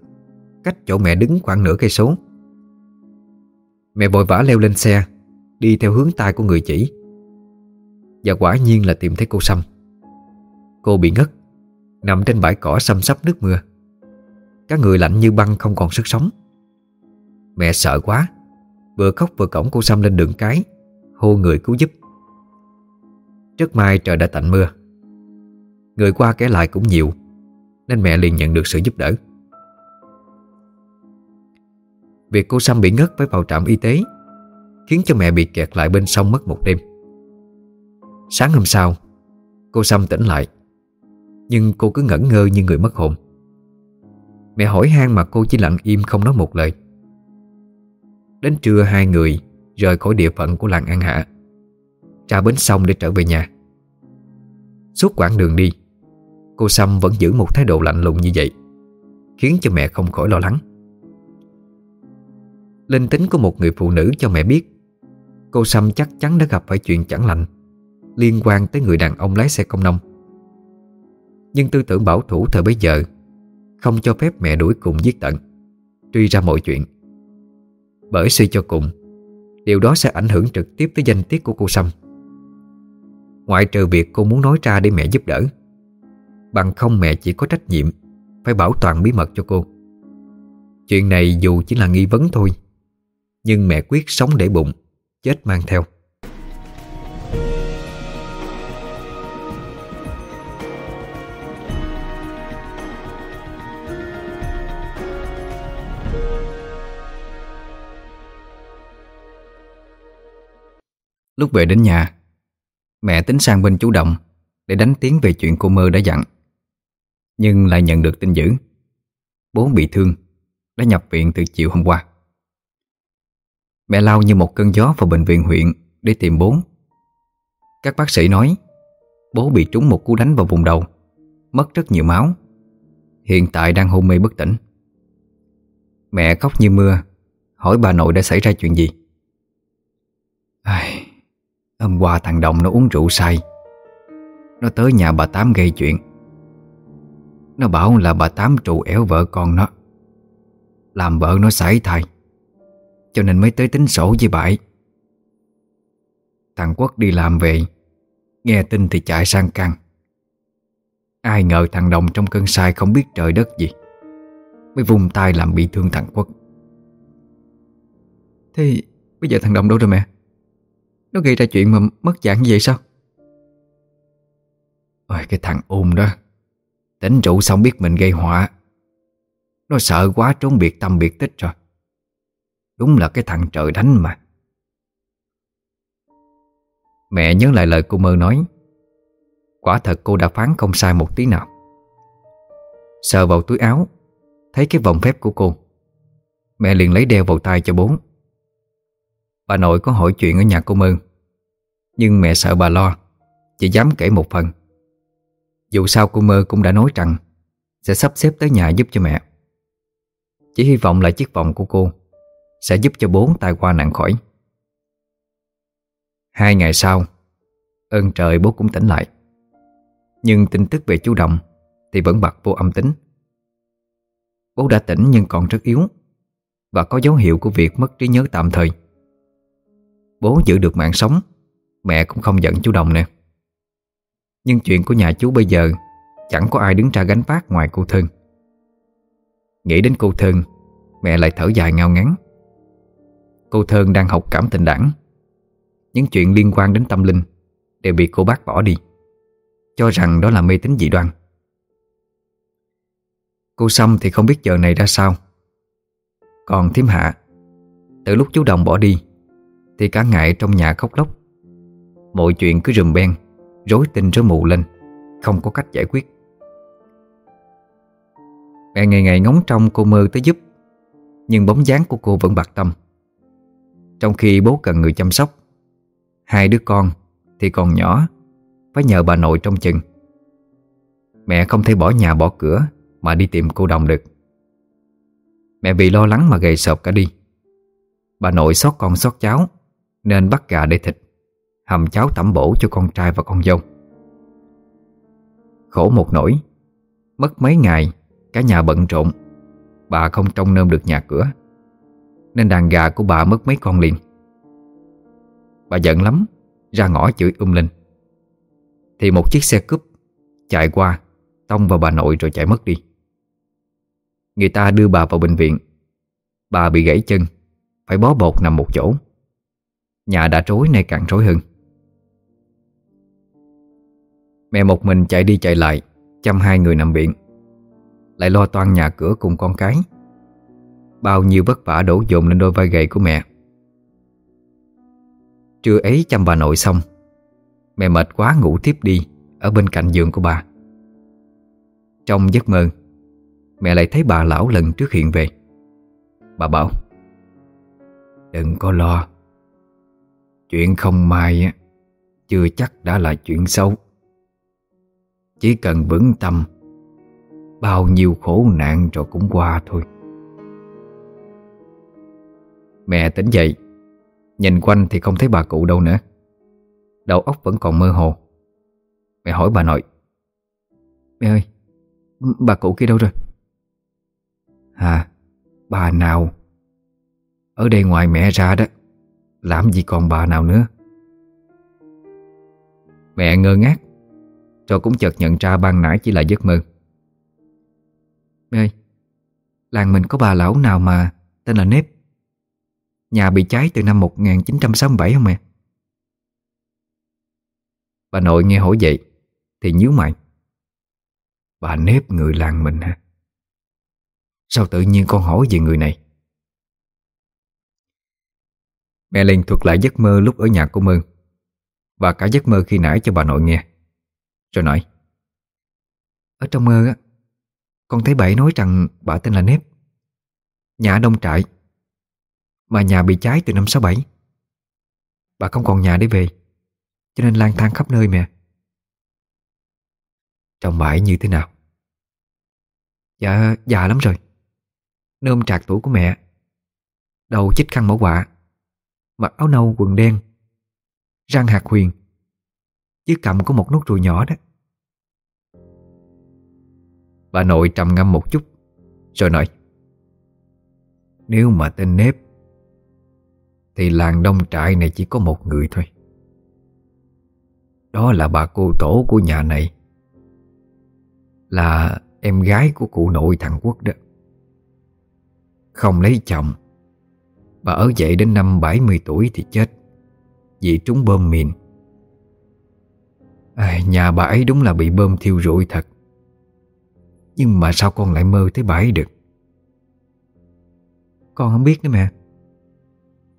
Cách chỗ mẹ đứng khoảng nửa cây số. Mẹ vội vã leo lên xe. Đi theo hướng tay của người chỉ. Và quả nhiên là tìm thấy cô Sâm. Cô bị ngất, Nằm trên bãi cỏ xăm sắp nước mưa. Các người lạnh như băng không còn sức sống. Mẹ sợ quá, Vừa khóc vừa cổng cô Sâm lên đường cái, Hô người cứu giúp. Rất mai trời đã tạnh mưa. Người qua kẻ lại cũng nhiều, Nên mẹ liền nhận được sự giúp đỡ. Việc cô Sâm bị ngất phải vào trạm y tế Khiến cho mẹ bị kẹt lại bên sông mất một đêm. Sáng hôm sau, Cô Sâm tỉnh lại, Nhưng cô cứ ngẩn ngơ như người mất hồn. Mẹ hỏi han mà cô chỉ lặng im không nói một lời. Đến trưa hai người Rời khỏi địa phận của làng An Hạ, Ra bến sông để trở về nhà. Suốt quãng đường đi, Cô Sâm vẫn giữ một thái độ lạnh lùng như vậy, Khiến cho mẹ không khỏi lo lắng. Linh tính của một người phụ nữ cho mẹ biết. Cô Sâm chắc chắn đã gặp phải chuyện chẳng lành, Liên quan tới người đàn ông lái xe công nông. Nhưng tư tưởng bảo thủ thời bấy giờ Không cho phép mẹ đuổi cùng giết tận, Truy ra mọi chuyện. Bởi suy cho cùng, Điều đó sẽ ảnh hưởng trực tiếp tới danh tiết của cô Sâm. Ngoại trừ việc cô muốn nói ra để mẹ giúp đỡ, Bằng không mẹ chỉ có trách nhiệm Phải bảo toàn bí mật cho cô. Chuyện này dù chỉ là nghi vấn thôi. Nhưng mẹ quyết sống để bụng, Chết mang theo. Lúc về đến nhà, Mẹ tính sang bên chú Động Để đánh tiếng về chuyện cô mơ đã dặn. Nhưng lại nhận được tin dữ. Bố bị thương, Đã nhập viện từ chiều hôm qua. Mẹ lao như một cơn gió vào bệnh viện huyện Để tìm bố. Các bác sĩ nói, Bố bị trúng một cú đánh vào vùng đầu, Mất rất nhiều máu. Hiện tại đang hôn mê bất tỉnh. Mẹ khóc như mưa, Hỏi bà nội đã xảy ra chuyện gì. Ai... Hôm qua thằng Đồng nó uống rượu say. Nó tới nhà bà Tám gây chuyện. Nó bảo là bà Tám trụ éo vợ con nó. Làm vợ nó sảy thai. Cho nên mới tới tính sổ với bãi Thằng Quốc đi làm về, Nghe tin thì chạy sang căn. Ai ngờ thằng Đồng trong cơn say không biết trời đất gì, Mới vung tay làm bị thương thằng Quốc. Thế bây giờ thằng Đồng đâu rồi mẹ? Nó gây ra chuyện mà mất dạng như vậy sao? Ôi, cái thằng ôm đó Tính rượu xong biết mình gây họa. Nó sợ quá, trốn biệt tâm biệt tích rồi. Đúng là cái thằng trời đánh mà. Mẹ nhớ lại lời cô mơ nói. Quả thật cô đã phán không sai một tí nào. Sờ vào túi áo, Thấy cái vòng phép của cô. Mẹ liền lấy đeo vào tay cho bố. Bà nội có hỏi chuyện ở nhà cô Mơ, Nhưng mẹ sợ bà lo, Chỉ dám kể một phần. Dù sao cô Mơ cũng đã nói rằng Sẽ sắp xếp tới nhà giúp cho mẹ. Chỉ hy vọng là chiếc vòng của cô sẽ giúp cho bố tai qua nạn khỏi. Hai ngày sau, Ơn trời bố cũng tỉnh lại. Nhưng tin tức về chú Đồng Thì vẫn bật vô âm tính. Bố đã tỉnh nhưng còn rất yếu Và có dấu hiệu của việc mất trí nhớ tạm thời. Bố giữ được mạng sống, Mẹ cũng không giận chú Đồng nè Nhưng chuyện của nhà chú bây giờ Chẳng có ai đứng ra gánh vác ngoài cô Thân Nghĩ đến cô Thân Mẹ lại thở dài ngao ngắn Cô thơn đang học cảm tình đảng. Những chuyện liên quan đến tâm linh Đều bị cô bác bỏ đi. Cho rằng đó là mê tín dị đoan. Cô Sâm thì không biết giờ này ra sao. Còn Thiếm hạ, Từ lúc chú Đồng bỏ đi, thì cả ngày trong nhà khóc lóc. Mọi chuyện cứ rùm beng, Rối tinh rối mù lên, Không có cách giải quyết. Mẹ ngày ngày ngóng trong cô mơ tới giúp, Nhưng bóng dáng của cô vẫn bạc tâm. Trong khi bố cần người chăm sóc, Hai đứa con thì còn nhỏ Phải nhờ bà nội trong chừng. Mẹ không thể bỏ nhà bỏ cửa Mà đi tìm cô đồng được. Mẹ vì lo lắng mà gầy sợp cả đi. Bà nội xót con xót cháu nên bắt gà để thịt, Hầm cháo tẩm bổ cho con trai và con dâu. Khổ một nỗi, Mất mấy ngày Cả nhà bận rộn, Bà không trông nơm được nhà cửa. Nên đàn gà của bà mất mấy con liền. Bà giận lắm, Ra ngõ chửi um lên. Thì một chiếc xe cúp Chạy qua, Tông vào bà nội rồi chạy mất đi. Người ta đưa bà vào bệnh viện. Bà bị gãy chân, Phải bó bột nằm một chỗ. Nhà đã rối, nay càng rối hơn. Mẹ một mình chạy đi chạy lại, Chăm hai người nằm viện. Lại lo toan nhà cửa cùng con cái. Bao nhiêu vất vả đổ dồn lên đôi vai gầy của mẹ. Trưa ấy chăm bà nội xong, Mẹ mệt quá ngủ tiếp đi, Ở bên cạnh giường của bà. Trong giấc mơ, Mẹ lại thấy bà lão lần trước hiện về. Bà bảo, Đừng có lo, Chuyện không may Chưa chắc đã là chuyện xấu. Chỉ cần vững tâm, Bao nhiêu khổ nạn rồi cũng qua thôi. Mẹ tỉnh dậy. Nhìn quanh thì không thấy bà cụ đâu nữa. Đầu óc vẫn còn mơ hồ. Mẹ hỏi bà nội. Mẹ ơi Bà cụ kia đâu rồi? À, Bà nào? Ở đây ngoài mẹ ra đó Làm gì còn bà nào nữa? Mẹ ngơ ngác Rồi cũng chợt nhận ra ban nãy chỉ là giấc mơ. Mẹ ơi Làng mình có bà lão nào mà Tên là Nếp? Nhà bị cháy từ năm 1967 không mẹ? Bà nội nghe hỏi vậy, Thì nhíu mày. Bà Nếp người làng mình hả? Sao tự nhiên con hỏi về người này? Mẹ liền thuật lại giấc mơ lúc ở nhà của Mơ Và cả giấc mơ khi nãy cho bà nội nghe. Rồi nói, Ở trong mơ á, Con thấy bảy nói rằng bà tên là Nếp. Nhà đông trại. Mà nhà bị cháy từ năm 67 Bà không còn nhà để về, Cho nên lang thang khắp nơi mẹ. Chồng bà ấy như thế nào? Dạ già lắm rồi. Nôm trạc tuổi của mẹ. Đầu chích khăn mẫu quạ Mặc áo nâu quần đen. Răng hạt huyền. Dưới cầm có một nốt ruồi nhỏ đó. Bà nội trầm ngâm một chút. Rồi nói, Nếu mà tên nếp thì làng đông trại này chỉ có một người thôi. Đó là bà cô tổ của nhà này. Là em gái của cụ nội thằng Quốc đó. Không lấy chồng Bà ở dậy đến năm 70 tuổi thì chết Vì trúng bơm mìn. À, Nhà bà ấy đúng là bị bơm thiêu rụi thật. Nhưng mà sao con lại mơ thấy bà ấy được? Con không biết nữa mẹ.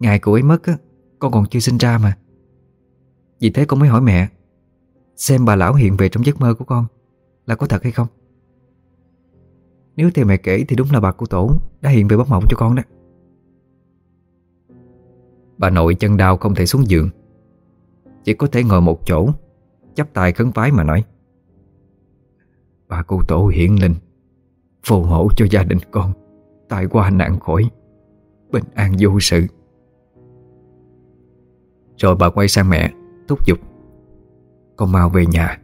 Ngày cô ấy mất á, Con còn chưa sinh ra mà. Vì thế con mới hỏi mẹ, Xem bà lão hiện về trong giấc mơ của con Là có thật hay không? Nếu theo mẹ kể thì đúng là bà cô tổ Đã hiện về bóc mộng cho con đó. Bà nội chân đau không thể xuống giường, Chỉ có thể ngồi một chỗ, chắp tay khấn vái mà nói, Bà cô tổ hiện linh, Phù hộ cho gia đình con Tai qua nạn khỏi, Bình an vô sự. Rồi bà quay sang mẹ, Thúc giục. Con mau về nhà,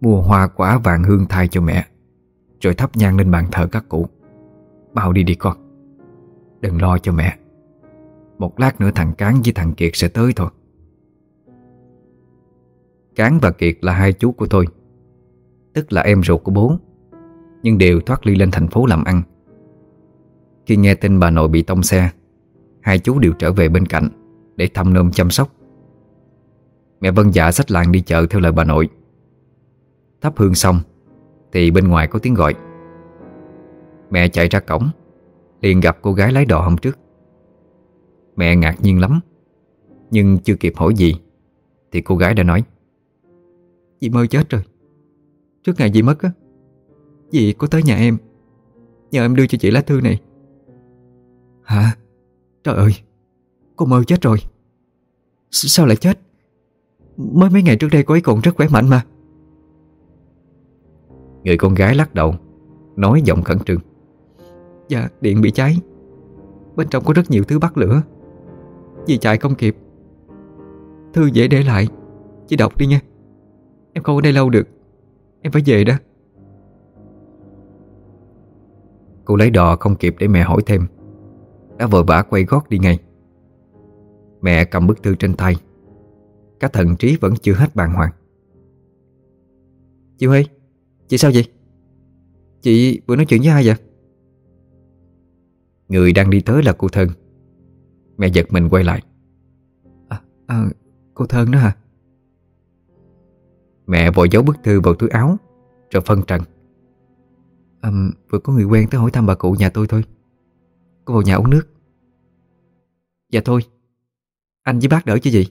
Mua hoa quả vàng hương thai cho mẹ, Rồi thắp nhang lên bàn thờ các cụ. Mau đi đi con, Đừng lo cho mẹ. Một lát nữa thằng Cán với thằng Kiệt sẽ tới thôi. Cán và Kiệt là hai chú của tôi, Tức là em ruột của bố, Nhưng đều thoát ly lên thành phố làm ăn. Khi nghe tin bà nội bị tông xe, Hai chú đều trở về bên cạnh. Để thăm nôm chăm sóc. Mẹ Vân dạ sách làng đi chợ theo lời bà nội. Thắp hương xong, Thì bên ngoài có tiếng gọi. Mẹ chạy ra cổng, liền gặp cô gái lái đò hôm trước. Mẹ ngạc nhiên lắm, Nhưng chưa kịp hỏi gì, Thì cô gái đã nói, Dì mơ chết rồi. Trước ngày dì mất á, Dì có tới nhà em. Nhờ em đưa cho chị lá thư này. Hả? Trời ơi Cô mơ chết rồi. S Sao lại chết? Mới mấy ngày trước đây cô ấy còn rất khỏe mạnh mà. Người con gái lắc đầu Nói giọng khẩn trương. Dạ điện bị cháy. Bên trong có rất nhiều thứ bắt lửa. Dì chạy không kịp. Thư dễ để lại. Chị đọc đi nha. Em không ở đây lâu được. Em phải về đó. Cô lấy đò không kịp để mẹ hỏi thêm. Đã vội vã quay gót đi ngay Mẹ cầm bức thư trên tay. Cả thần trí vẫn chưa hết bàng hoàng. Chị Huy Chị sao vậy? Chị vừa nói chuyện với ai vậy? Người đang đi tới là cô thân. Mẹ giật mình quay lại. À, à cô Thơn đó hả? Mẹ vội giấu bức thư vào túi áo Rồi phân trần. À, Vừa có người quen tới hỏi thăm bà cụ nhà tôi thôi. Cô vào nhà uống nước. Dạ thôi anh với bác đỡ chứ gì?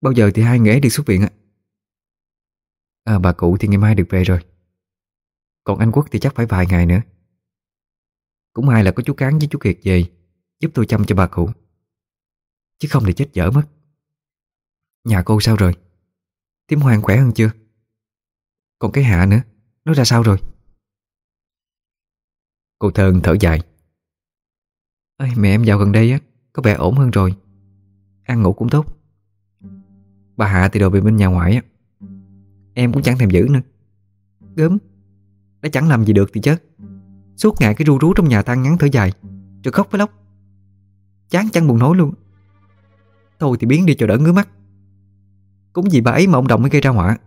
Bao giờ thì hai nghệ được xuất viện ạ À bà cụ thì ngày mai được về rồi. Còn anh Quốc thì chắc phải vài ngày nữa. Cũng may là có chú Cán với chú Kiệt về Giúp tôi chăm cho bà cụ. Chứ không thì chết dở mất. Nhà cô sao rồi? Tiếm Hoàng khỏe hơn chưa? Còn cái hạ nữa Nó ra sao rồi? Cô Thơn thở dài. Ê, Mẹ em dạo gần đây á Có vẻ ổn hơn rồi. Ăn ngủ cũng tốt. Bà Hạ thì đồ về bên nhà ngoại á. Em cũng chẳng thèm giữ nữa. Gớm, Đã chẳng làm gì được thì chết. Suốt ngày cái ru rú trong nhà than ngắn thở dài, Rồi khóc với lóc. Chán chẳng buồn nói luôn. Thôi thì biến đi cho đỡ ngứa mắt. Cũng vì bà ấy mà ông Đồng mới gây ra họa.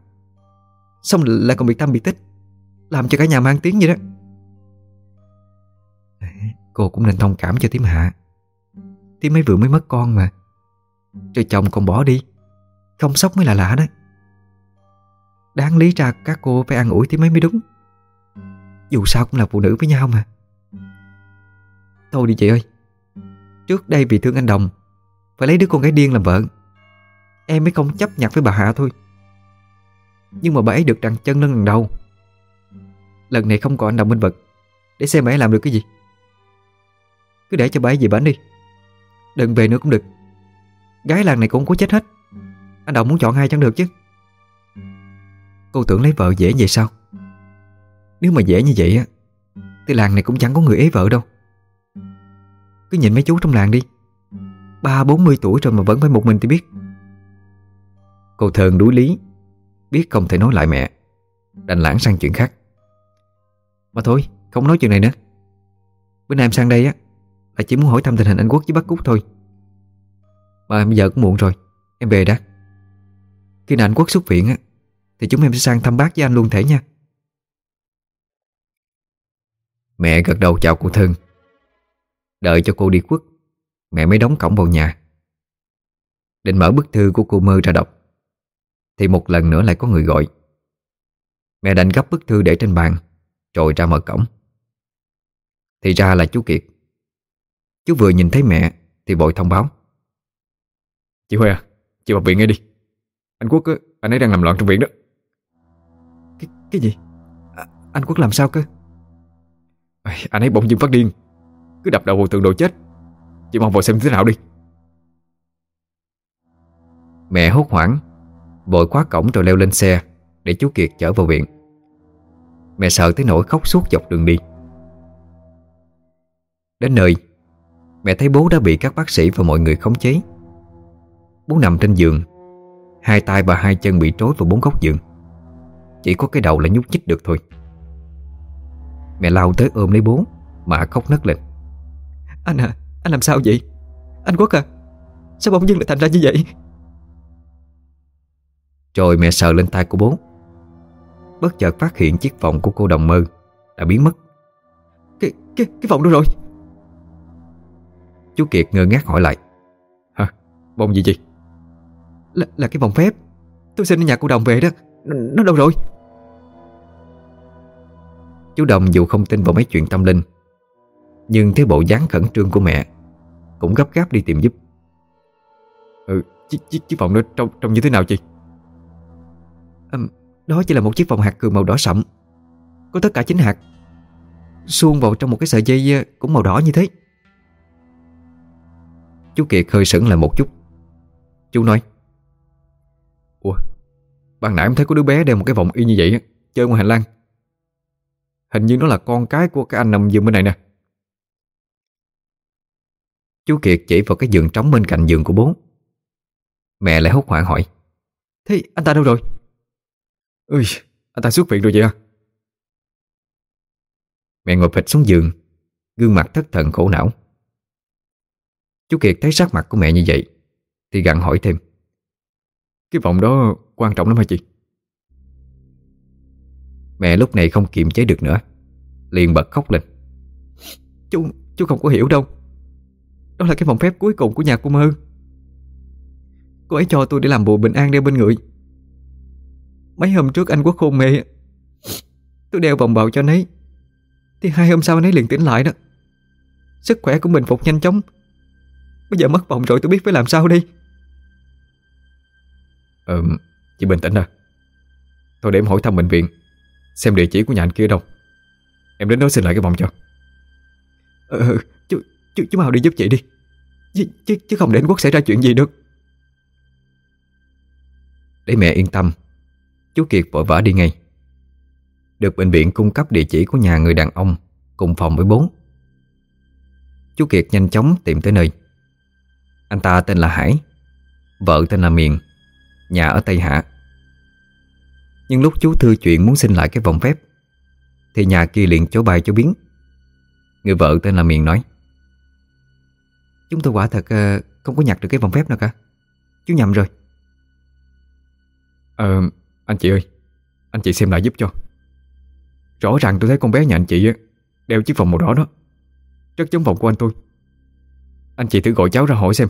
Xong lại còn bị tâm bị tích, Làm cho cả nhà mang tiếng vậy đó. Cô cũng nên thông cảm cho Tím Hạ. Tím ấy vừa mới mất con mà. Rồi chồng còn bỏ đi. Không sốc mới là lạ đó. Đáng lý ra các cô phải ăn ủi tí mấy mới đúng. Dù sao cũng là phụ nữ với nhau mà. Thôi đi chị ơi. Trước đây vì thương anh Đồng, Phải lấy đứa con gái điên làm vợ. Em mới không chấp nhận với bà Hạ thôi. Nhưng mà bà ấy được đằng chân lên lần đầu. Lần này không còn anh Đồng bên vật Để xem bà ấy làm được cái gì. Cứ để cho bà ấy về bánh đi. Đừng về nữa cũng được. Gái làng này cũng có chết hết. Anh Đồng muốn chọn ai chẳng được chứ? Cô tưởng lấy vợ dễ vậy sao Nếu mà dễ như vậy á, Thì làng này cũng chẳng có người ế vợ đâu. Cứ nhìn mấy chú trong làng đi. Ba, bốn mươi tuổi rồi mà vẫn phải một mình thì biết. Cô thường đuối lý, Biết không thể nói lại mẹ, Đành lãng sang chuyện khác. Mà thôi, không nói chuyện này nữa. Bữa nay em sang đây á, Là chỉ muốn hỏi thăm tình hình anh Quốc với Bắc Cúc thôi. Mà bây giờ cũng muộn rồi, Em về đã. Khi nào anh Quốc xuất viện á, Thì chúng em sẽ sang thăm bác với anh luôn thể nha. Mẹ gật đầu chào cô Thân. Đợi cho cô đi quất Mẹ mới đóng cổng vào nhà. Định mở bức thư của cô mơ ra đọc, Thì một lần nữa lại có người gọi. Mẹ đành gấp bức thư để trên bàn Rồi ra mở cổng. Thì ra là chú Kiệt. Chú vừa nhìn thấy mẹ Thì vội thông báo. Chị Huệ à Chị vào viện ngay đi. Anh Quốc anh ấy đang làm loạn trong viện đó. Cái, cái gì? À, Anh Quốc làm sao cơ? Anh ấy bỗng dưng phát điên. Cứ đập đầu vào tường đồ chết. Chị mong vào xem thế nào đi. Mẹ hốt hoảng Vội khóa cổng rồi leo lên xe Để chú Kiệt chở vào viện. Mẹ sợ tới nỗi khóc suốt dọc đường đi. Đến nơi Mẹ thấy bố đã bị các bác sĩ và mọi người khống chế Bố nằm trên giường Hai tay và hai chân bị trối vào bốn góc giường Chỉ có cái đầu là nhúc nhích được thôi Mẹ lao tới ôm lấy bố Mà khóc nấc lên Anh à, anh làm sao vậy? Anh Quốc à, sao bỗng dưng lại thành ra như vậy? Rồi mẹ sờ lên tay của bố Bất chợt phát hiện chiếc vòng của cô đồng mơ Đã biến mất Cái, cái, cái vòng đâu rồi? Chú Kiệt ngơ ngác hỏi lại Hả? Vòng gì gì? Là, là cái vòng phép. Tôi xin ở nhà cô Đồng về đó. N Nó đâu rồi? Chú Đồng dù không tin vào mấy chuyện tâm linh Nhưng thấy bộ dáng khẩn trương của mẹ Cũng gấp gáp đi tìm giúp. Ừ, chiếc, chiếc, chiếc vòng đó trông, trông như thế nào chị? À, đó chỉ là một chiếc vòng hạt cường màu đỏ sậm. Có tất cả chín hạt Xuông vào trong một cái sợi dây ờ, cũng màu đỏ như thế. Chú Kiệt hơi sững lại một chút. Chú nói Ủa? Ban nãy em thấy có đứa bé đeo một cái vòng y như vậy Chơi ngoài hành lang. Hình như nó là con cái của cái anh nằm giường bên này nè. Chú Kiệt chỉ vào cái giường trống bên cạnh giường của bố. Mẹ lại hốt hoảng hỏi Thế anh ta đâu rồi? Ui, anh ta xuất viện rồi vậy à? Mẹ ngồi phịch xuống giường Gương mặt thất thần khổ não. Chú Kiệt thấy sắc mặt của mẹ như vậy Thì gặn hỏi thêm cái vòng đó quan trọng lắm hả chị? Mẹ lúc này không kiềm chế được nữa Liền bật khóc lên. Chú, chú không có hiểu đâu. Đó là cái vòng phép cuối cùng của nhà cô Mơ. Cô ấy cho tôi để làm bùa bình an đeo bên người. Mấy hôm trước anh Quốc hôn mê Tôi đeo vòng bào cho anh ấy Thì hai hôm sau anh ấy liền tỉnh lại đó. Sức khỏe của mình phục nhanh chóng. Bây giờ mất vòng rồi tôi biết phải làm sao đây. Ờ, chị bình tĩnh à Thôi để em hỏi thăm bệnh viện Xem địa chỉ của nhà anh kia đâu. Em đến đó xin lại cái vòng cho. Ờ, chú, chú, chú mau đi giúp chị đi. Chứ, chứ, chứ không để anh Quốc xảy ra chuyện gì được. Để mẹ yên tâm Chú Kiệt vội vã đi ngay. Được bệnh viện cung cấp địa chỉ của nhà người đàn ông Cùng phòng với bố. Chú Kiệt nhanh chóng tìm tới nơi. Anh ta tên là Hải Vợ tên là Miền Nhà ở Tây Hạ. Nhưng lúc chú thư chuyện muốn xin lại cái vòng phép, Thì nhà kia liền chối bài cho biến. Người vợ tên là Miền nói, Chúng tôi quả thật ờ, không có nhặt được cái vòng phép nào cả. Chú nhầm rồi. Ờ anh chị ơi, Anh chị xem lại giúp cho. Rõ ràng tôi thấy con bé nhà anh chị Đeo chiếc vòng màu đỏ đó, Rất giống vòng của anh tôi. Anh chị thử gọi cháu ra hỏi xem.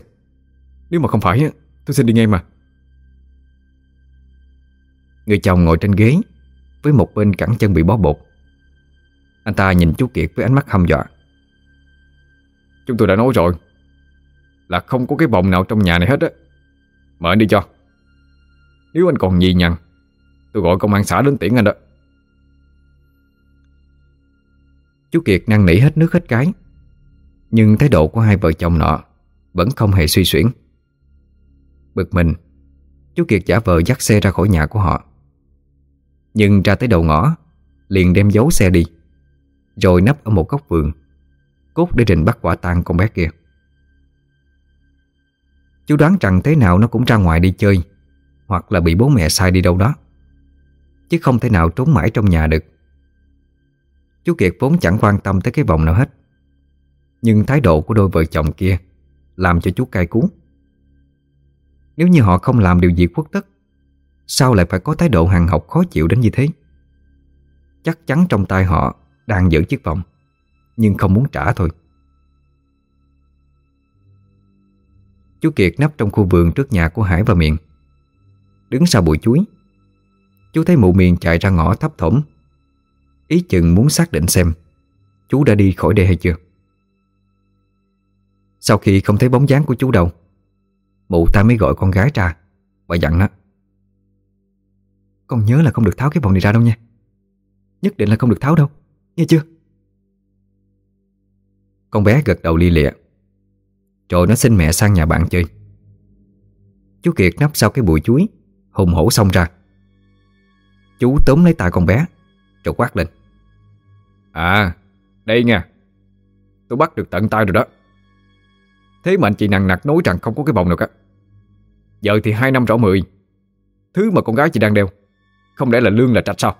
Nếu mà không phải tôi xin đi ngay mà. Người chồng ngồi trên ghế, Với một bên cẳng chân bị bó bột Anh ta nhìn chú Kiệt với ánh mắt hăm dọa. Chúng tôi đã nói rồi, Là không có cái vòng nào trong nhà này hết á. Mở anh đi cho. Nếu anh còn nhì nhằn Tôi gọi công an xã đến tiễn anh đó. Chú Kiệt năn nỉ hết nước hết cái, Nhưng thái độ của hai vợ chồng nọ Vẫn không hề suy xuyển. Bực mình, Chú Kiệt giả vờ dắt xe ra khỏi nhà của họ. Nhưng ra tới đầu ngõ, Liền đem giấu xe đi, Rồi nấp ở một góc vườn Cốt để trình bắt quả tang con bé kia. Chú đoán rằng thế nào nó cũng ra ngoài đi chơi, Hoặc là bị bố mẹ sai đi đâu đó, Chứ không thể nào trốn mãi trong nhà được. Chú Kiệt vốn chẳng quan tâm tới cái vòng nào hết, Nhưng thái độ của đôi vợ chồng kia Làm cho chú cay cú. Nếu như họ không làm điều gì khuất tức Sao lại phải có thái độ hàng học khó chịu đến như thế? Chắc chắn trong tay họ Đang giữ chiếc vòng, Nhưng không muốn trả thôi. Chú Kiệt nấp trong khu vườn trước nhà của Hải và miền. Đứng sau bụi chuối, Chú thấy mụ miền chạy ra ngõ thấp thỏm. Ý chừng muốn xác định xem Chú đã đi khỏi đây hay chưa. Sau khi không thấy bóng dáng của chú đâu, Mụ ta mới gọi con gái ra Và dặn nó con nhớ là không được tháo cái vòng này ra đâu nha. Nhất định là không được tháo đâu. Nghe chưa? Con bé gật đầu li lịa. Rồi nó xin mẹ sang nhà bạn chơi. Chú Kiệt nấp sau cái bụi chuối, Hùng hổ xông ra. Chú túm lấy tay con bé, Rồi quát lên. À đây nha. Tôi bắt được tận tay rồi đó. Thế mà anh chị nặng nặc nói rằng không có cái vòng nào cả. Giờ thì hai năm rõ mười. Thứ mà con gái chị đang đeo không lẽ là lương là trạch sao?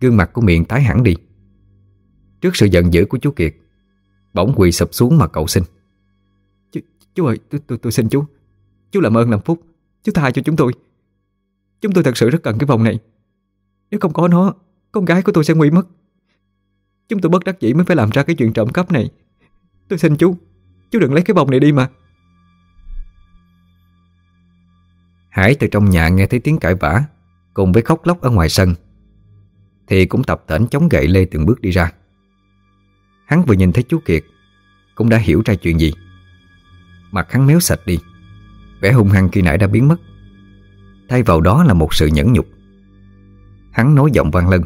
Gương mặt của miệng tái hẳn đi. Trước sự giận dữ của chú Kiệt Bỗng quỳ sụp xuống mà cậu xin. Chú, chú ơi tôi, tôi, tôi xin chú. Chú làm ơn làm phúc. Chú tha cho chúng tôi. Chúng tôi thật sự rất cần cái vòng này. Nếu không có nó Con gái của tôi sẽ nguy mất. Chúng tôi bất đắc dĩ mới phải làm ra cái chuyện trộm cắp này. Tôi xin chú. Chú đừng lấy cái vòng này đi mà Hải từ trong nhà nghe thấy tiếng cãi vã, Cùng với khóc lóc ở ngoài sân, Thì cũng tập tễnh chống gậy lê từng bước đi ra. Hắn vừa nhìn thấy chú Kiệt, Cũng đã hiểu ra chuyện gì. Mặt hắn méo sạch đi, Vẻ hung hăng khi nãy đã biến mất. Thay vào đó là một sự nhẫn nhục. Hắn nói giọng vang lân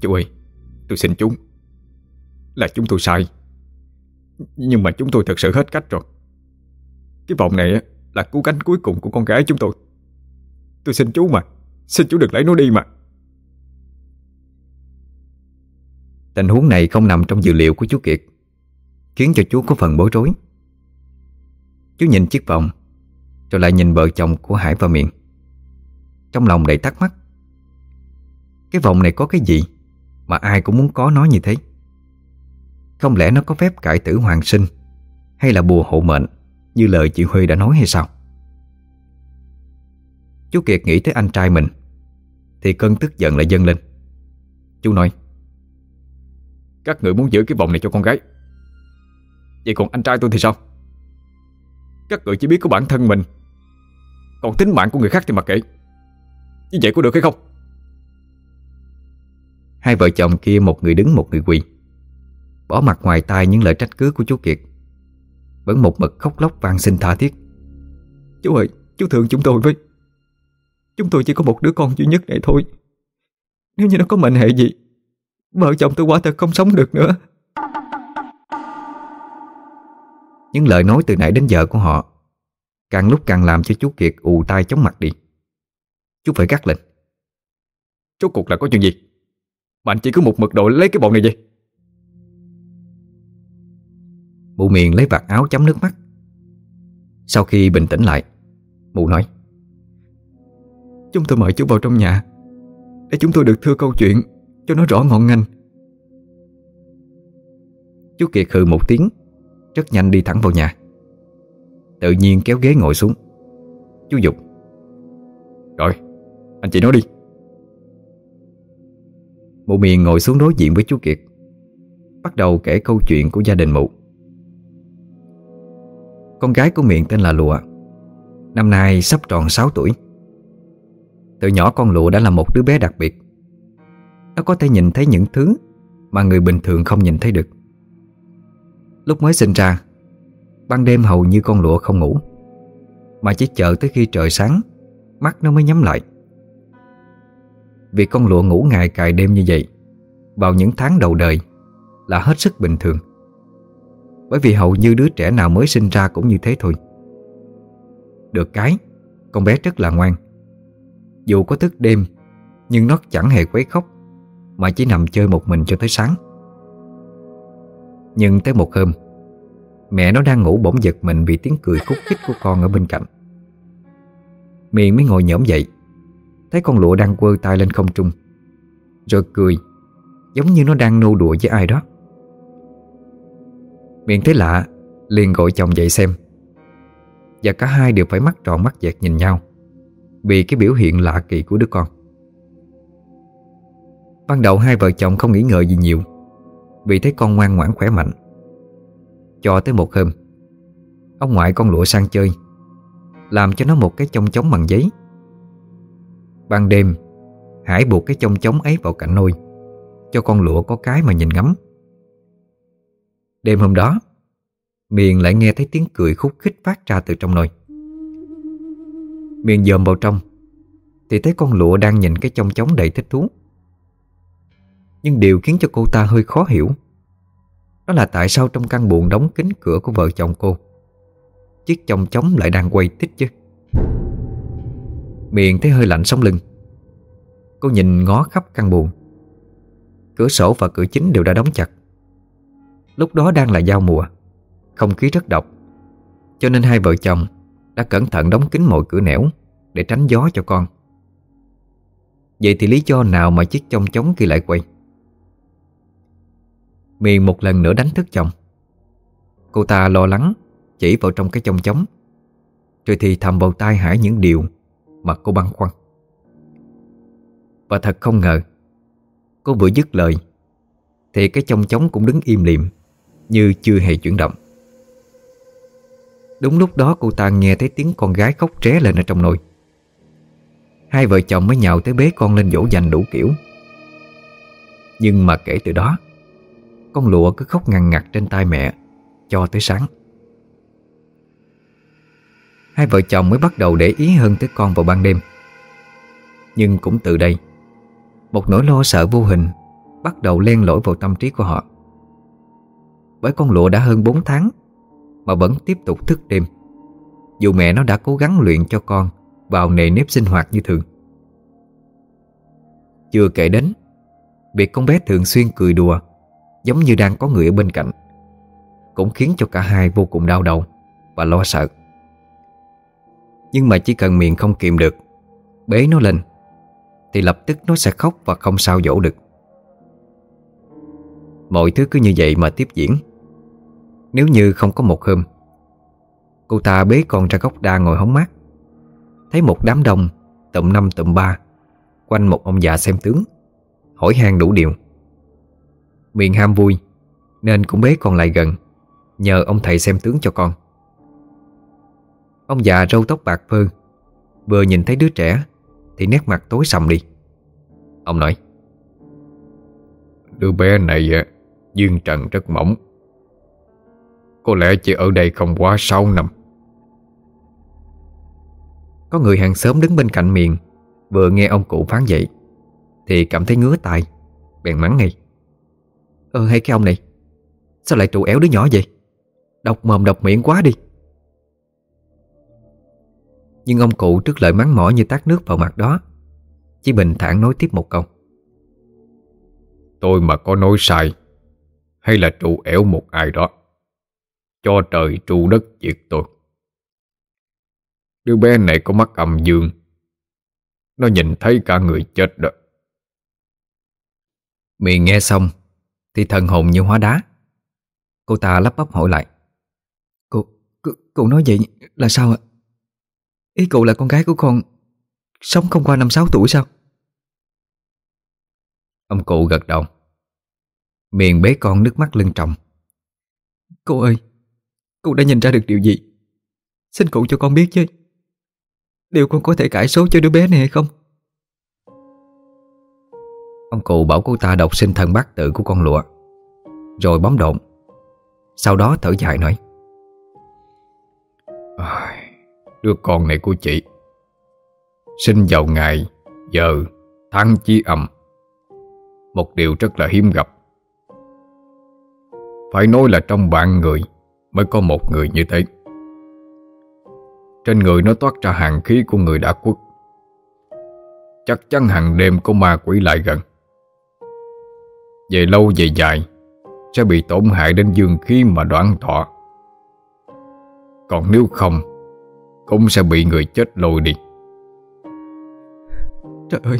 Chú ơi, Tôi xin chú. Là chúng tôi sai. Nhưng mà chúng tôi thật sự hết cách rồi. Cái vòng này là cứu cánh cuối cùng của con gái chúng tôi. Tôi xin chú mà, Xin chú đừng lấy nó đi mà. Tình huống này không nằm trong dự liệu của chú Kiệt, Khiến cho chú có phần bối rối. Chú nhìn chiếc vòng, Rồi lại nhìn vợ chồng của Hải và Miệng Trong lòng đầy thắc mắc, Cái vòng này có cái gì Mà ai cũng muốn có nó như thế? Không lẽ nó có phép cải tử hoàng sinh Hay là bùa hộ mệnh? Như lời chị Huy đã nói hay sao? Chú Kiệt nghĩ tới anh trai mình, Thì cơn tức giận lại dâng lên. Chú nói, Các người muốn giữ cái vòng này cho con gái. Vậy còn anh trai tôi thì sao? Các người chỉ biết có bản thân mình, Còn tính mạng của người khác thì mặc kệ. Như vậy có được hay không? Hai vợ chồng kia, một người đứng, một người quỳ, Bỏ mặt ngoài tai những lời trách cứ của chú Kiệt. Vẫn một mực khóc lóc van xin tha thiết. Chú ơi chú thương chúng tôi với. Chúng tôi chỉ có một đứa con duy nhất này thôi. Nếu như nó có mệnh hệ gì Vợ chồng tôi quả thật không sống được nữa. Những lời nói từ nãy đến giờ của họ Càng lúc càng làm cho chú Kiệt ù tai chóng mặt đi. Chú phải gắt lên. Rốt cuộc là có chuyện gì? Mà anh chỉ cứ một mực đội lấy cái bọn này vậy Mụ miền lấy vạt áo chấm nước mắt. Sau khi bình tĩnh lại Mụ nói Chúng tôi mời chú vào trong nhà Để chúng tôi được thưa câu chuyện Cho nó rõ ngọn ngành. Chú Kiệt hừ một tiếng Rất nhanh đi thẳng vào nhà. Tự nhiên kéo ghế ngồi xuống. Chú Dục Rồi, anh chị nói đi. Mụ miền ngồi xuống đối diện với chú Kiệt Bắt đầu kể câu chuyện của gia đình mụ. Con gái của miệng tên là Lụa. Năm nay sắp tròn 6 tuổi. Từ nhỏ con Lụa đã là một đứa bé đặc biệt. Nó có thể nhìn thấy những thứ Mà người bình thường không nhìn thấy được. Lúc mới sinh ra, Ban đêm hầu như con Lụa không ngủ, Mà chỉ chờ tới khi trời sáng, Mắt nó mới nhắm lại. Việc con Lụa ngủ ngày cài đêm như vậy, Vào những tháng đầu đời Là hết sức bình thường. Bởi vì hầu như đứa trẻ nào mới sinh ra cũng như thế thôi. Được cái, Con bé rất là ngoan. Dù có thức đêm, Nhưng nó chẳng hề quấy khóc, Mà chỉ nằm chơi một mình cho tới sáng. Nhưng tới một hôm, Mẹ nó đang ngủ bỗng giật mình Vì tiếng cười khúc khích của con ở bên cạnh. Miền mới ngồi nhổm dậy, Thấy con lụa đang quơ tay lên không trung, Rồi cười, Giống như nó đang nô đùa với ai đó. Miệng thấy lạ Liền gọi chồng dậy xem. Và cả hai đều phải mắt tròn mắt dẹt nhìn nhau Vì cái biểu hiện lạ kỳ của đứa con. Ban đầu hai vợ chồng không nghĩ ngợi gì nhiều, Vì thấy con ngoan ngoãn khỏe mạnh. Cho tới một hôm, Ông ngoại con lụa sang chơi, Làm cho nó một cái chông chống bằng giấy. Ban đêm, Hải buộc cái chông chống ấy vào cạnh nôi, Cho con lụa có cái mà nhìn ngắm. Đêm hôm đó, Miền lại nghe thấy tiếng cười khúc khích phát ra từ trong nồi. Miền dòm vào trong, Thì thấy con lụa đang nhìn cái chong chóng đầy thích thú. Nhưng điều khiến cho cô ta hơi khó hiểu, Đó là tại sao trong căn buồng đóng kín cửa của vợ chồng cô, Chiếc chong chóng lại đang quay tích chứ? Miền thấy hơi lạnh sống lưng. Cô nhìn ngó khắp căn buồng. Cửa sổ và cửa chính đều đã đóng chặt. Lúc đó đang là giao mùa, không khí rất độc. Cho nên hai vợ chồng Đã cẩn thận đóng kín mọi cửa nẻo Để tránh gió cho con. Vậy thì lý do nào mà chiếc trong chóng kia lại quay? Miền một lần nữa đánh thức chồng. Cô ta lo lắng Chỉ vào trong cái trong chóng Rồi thì thầm vào tai Hải những điều Mà cô băn khoăn. Và thật không ngờ, Cô vừa dứt lời Thì cái trong chóng cũng đứng im liệm như chưa hề chuyển động. Đúng lúc đó cô ta nghe thấy tiếng con gái khóc tré lên ở trong nồi. Hai vợ chồng mới nhào tới bế con lên dỗ dành đủ kiểu. Nhưng mà kể từ đó, Con lụa cứ khóc ngằn ngặt trên tay mẹ Cho tới sáng. Hai vợ chồng mới bắt đầu để ý hơn tới con vào ban đêm. Nhưng cũng từ đây, Một nỗi lo sợ vô hình Bắt đầu len lỏi vào tâm trí của họ. Bởi con lụa đã hơn 4 tháng, mà vẫn tiếp tục thức đêm. Dù mẹ nó đã cố gắng luyện cho con Vào nề nếp sinh hoạt như thường. Chưa kể đến, Việc con bé thường xuyên cười đùa, Giống như đang có người ở bên cạnh, Cũng khiến cho cả hai vô cùng đau đầu Và lo sợ. Nhưng mà chỉ cần miệng không kiềm được, Bế nó lên, Thì lập tức nó sẽ khóc và không sao dỗ được. Mọi thứ cứ như vậy mà tiếp diễn nếu như không có một hôm, Cô ta bế con ra góc đa ngồi hóng mát. Thấy một đám đông, Tụm năm tụm ba, Quanh một ông già xem tướng, Hỏi han đủ điều. Miệng ham vui, Nên cũng bế con lại gần, Nhờ ông thầy xem tướng cho con. Ông già râu tóc bạc phơ, Vừa nhìn thấy đứa trẻ, Thì nét mặt tối sầm đi. Ông nói, Đứa bé này Dương trần rất mỏng có lẽ chỉ ở đây không quá 6 năm. Có người hàng xóm đứng bên cạnh miệng Vừa nghe ông cụ phán vậy Thì cảm thấy ngứa tai Bèn mắng ngay. Ờ hay cái ông này Sao lại trụ éo đứa nhỏ vậy? Độc mồm độc miệng quá đi. Nhưng ông cụ trước lời mắng mỏ như tát nước vào mặt đó Chỉ bình thản nói tiếp một câu. Tôi mà có nói sai Hay là trụ ẻo một ai đó cho trời tru đất diệt tôi Đứa bé này có mắt âm dương. Nó nhìn thấy cả người chết đó. Miệng nghe xong Thì thần hồn như hóa đá. Cô ta lắp bắp hỏi lại. Cô, cô, cô nói vậy là sao ạ? Ý cụ là con gái của con Sống không qua năm sáu tuổi sao? Ông cụ gật đầu. Miệng bế con nước mắt lưng trọng Cô ơi cụ đã nhìn ra được điều gì? Xin cụ cho con biết chứ. Điều con có thể cải số cho đứa bé này hay không? Ông cụ bảo cô ta đọc sinh thần bát tự của con lụa Rồi bấm độn Sau đó thở dài nói à, Đứa con này của chị Sinh vào ngày Giờ Tháng chi âm Một điều rất là hiếm gặp. Phải nói là trong bạn người Mới có một người như thế. Trên người nó toát ra hàng khí của người đã quốc Chắc chắn hàng đêm có ma quỷ lại gần. Về lâu về dài, Sẽ bị tổn hại đến dương khí mà đoán thọ. Còn nếu không, Cũng sẽ bị người chết lôi đi. Trời ơi,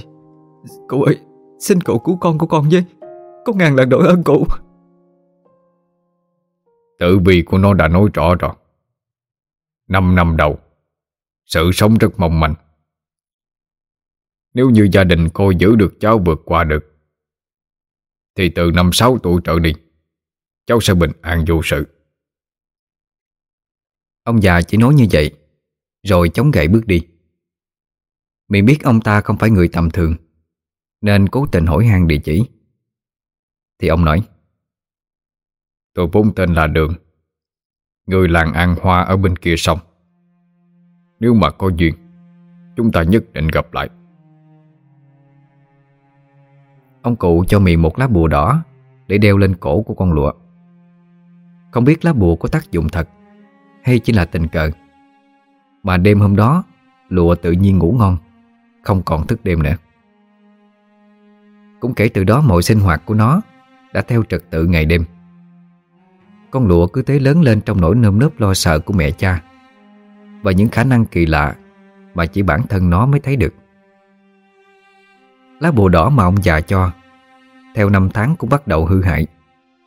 cậu ơi, Xin cậu cứu con của con với Có ngàn lần đổi ơn cậu. Tự bi của nó đã nói rõ rồi. Năm năm đầu, Sự sống rất mong manh. Nếu như gia đình cô giữ được cháu vượt qua được, Thì từ năm sáu tuổi trở đi, Cháu sẽ bình an vô sự. Ông già chỉ nói như vậy, Rồi chống gậy bước đi. Miệng biết ông ta không phải người tầm thường, Nên cố tình hỏi han địa chỉ. Thì ông nói Tôi vốn tên là Đường. Người làng An Hoa ở bên kia sông. Nếu mà có duyên, Chúng ta nhất định gặp lại. Ông cụ cho mì một lá bùa đỏ Để đeo lên cổ của con lụa. Không biết lá bùa có tác dụng thật Hay chỉ là tình cờ. Mà đêm hôm đó, Lụa tự nhiên ngủ ngon, Không còn thức đêm nữa. Cũng kể từ đó mọi sinh hoạt của nó Đã theo trật tự ngày đêm. Con lụa cứ thế lớn lên trong nỗi nơm nớp lo sợ của mẹ cha. Và những khả năng kỳ lạ Mà chỉ bản thân nó mới thấy được. Lá bùa đỏ mà ông già cho, Theo năm tháng cũng bắt đầu hư hại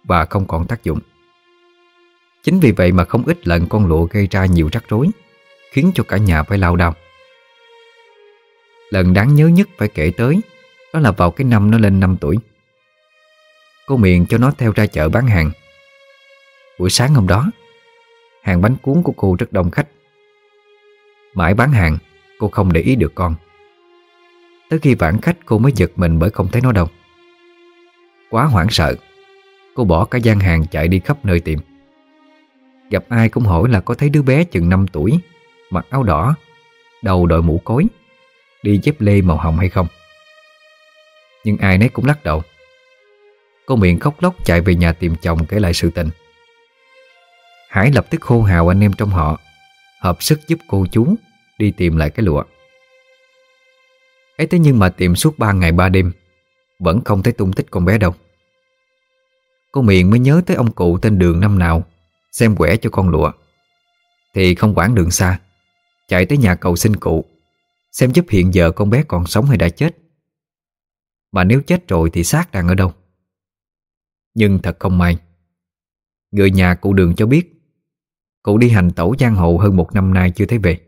Và không còn tác dụng. Chính vì vậy mà không ít lần con lụa gây ra nhiều rắc rối, Khiến cho cả nhà phải lao đao. Lần đáng nhớ nhất phải kể tới, Đó là vào cái năm nó lên 5 tuổi. Cô miệng cho nó theo ra chợ bán hàng. Buổi sáng hôm đó, Hàng bánh cuốn của cô rất đông khách. Mãi bán hàng, Cô không để ý được con. Tới khi vãn khách, cô mới giật mình bởi không thấy nó đâu. Quá hoảng sợ, Cô bỏ cả gian hàng chạy đi khắp nơi tìm. Gặp ai cũng hỏi là có thấy đứa bé chừng 5 tuổi, Mặc áo đỏ, Đầu đội mũ cối, Đi dép lê màu hồng hay không. Nhưng ai nấy cũng lắc đầu. Cô miệng khóc lóc chạy về nhà tìm chồng kể lại sự tình. Hải lập tức hô hào anh em trong họ, Hợp sức giúp cô chú Đi tìm lại cái lụa. Ấy thế nhưng mà tìm suốt ba ngày ba đêm, Vẫn không thấy tung tích con bé đâu. Cô miệng mới nhớ tới ông cụ tên Đường năm nào, Xem quẻ cho con lụa. Thì không quản đường xa, Chạy tới nhà cầu xin cụ, Xem giúp hiện giờ con bé còn sống hay đã chết. Mà nếu chết rồi thì xác đang ở đâu? Nhưng thật không may, Người nhà cụ Đường cho biết Cụ đi hành tẩu giang hồ hơn một năm nay chưa thấy về.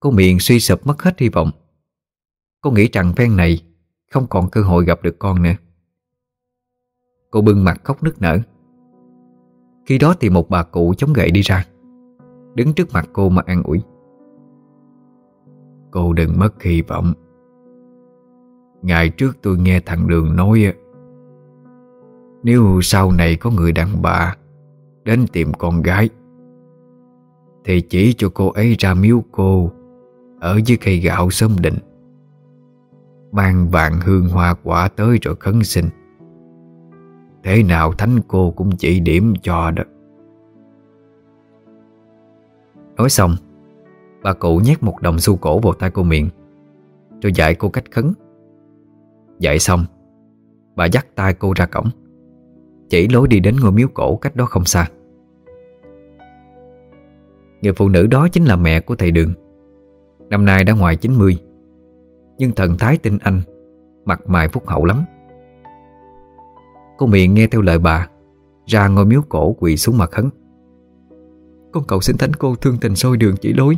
Cô miệng suy sụp mất hết hy vọng. Cô nghĩ rằng phen này Không còn cơ hội gặp được con nữa. Cô bưng mặt khóc nức nở. Khi đó thì một bà cụ chống gậy đi ra, Đứng trước mặt cô mà an ủi. Cô đừng mất hy vọng. Ngày trước tôi nghe thằng Đường nói Nếu sau này có người đàn bà Đến tìm con gái. Thì chỉ cho cô ấy ra miếu cô, Ở dưới cây gạo sớm định. Mang vạn hương hoa quả tới rồi khấn sinh Thế nào thánh cô cũng chỉ điểm cho đó. Nói xong, Bà cụ nhét một đồng xu cổ vào tay cô miệng, Rồi dạy cô cách khấn. Dạy xong, Bà dắt tay cô ra cổng, Chỉ lối đi đến ngôi miếu cổ cách đó không xa. Người phụ nữ đó chính là mẹ của thầy Đường. Năm nay đã ngoài 90 Nhưng thần thái tinh anh, Mặt mày phúc hậu lắm. Cô miệng nghe theo lời bà, Ra ngôi miếu cổ quỳ xuống mặt khấn. Con cầu xin thánh cô thương tình soi đường chỉ lối,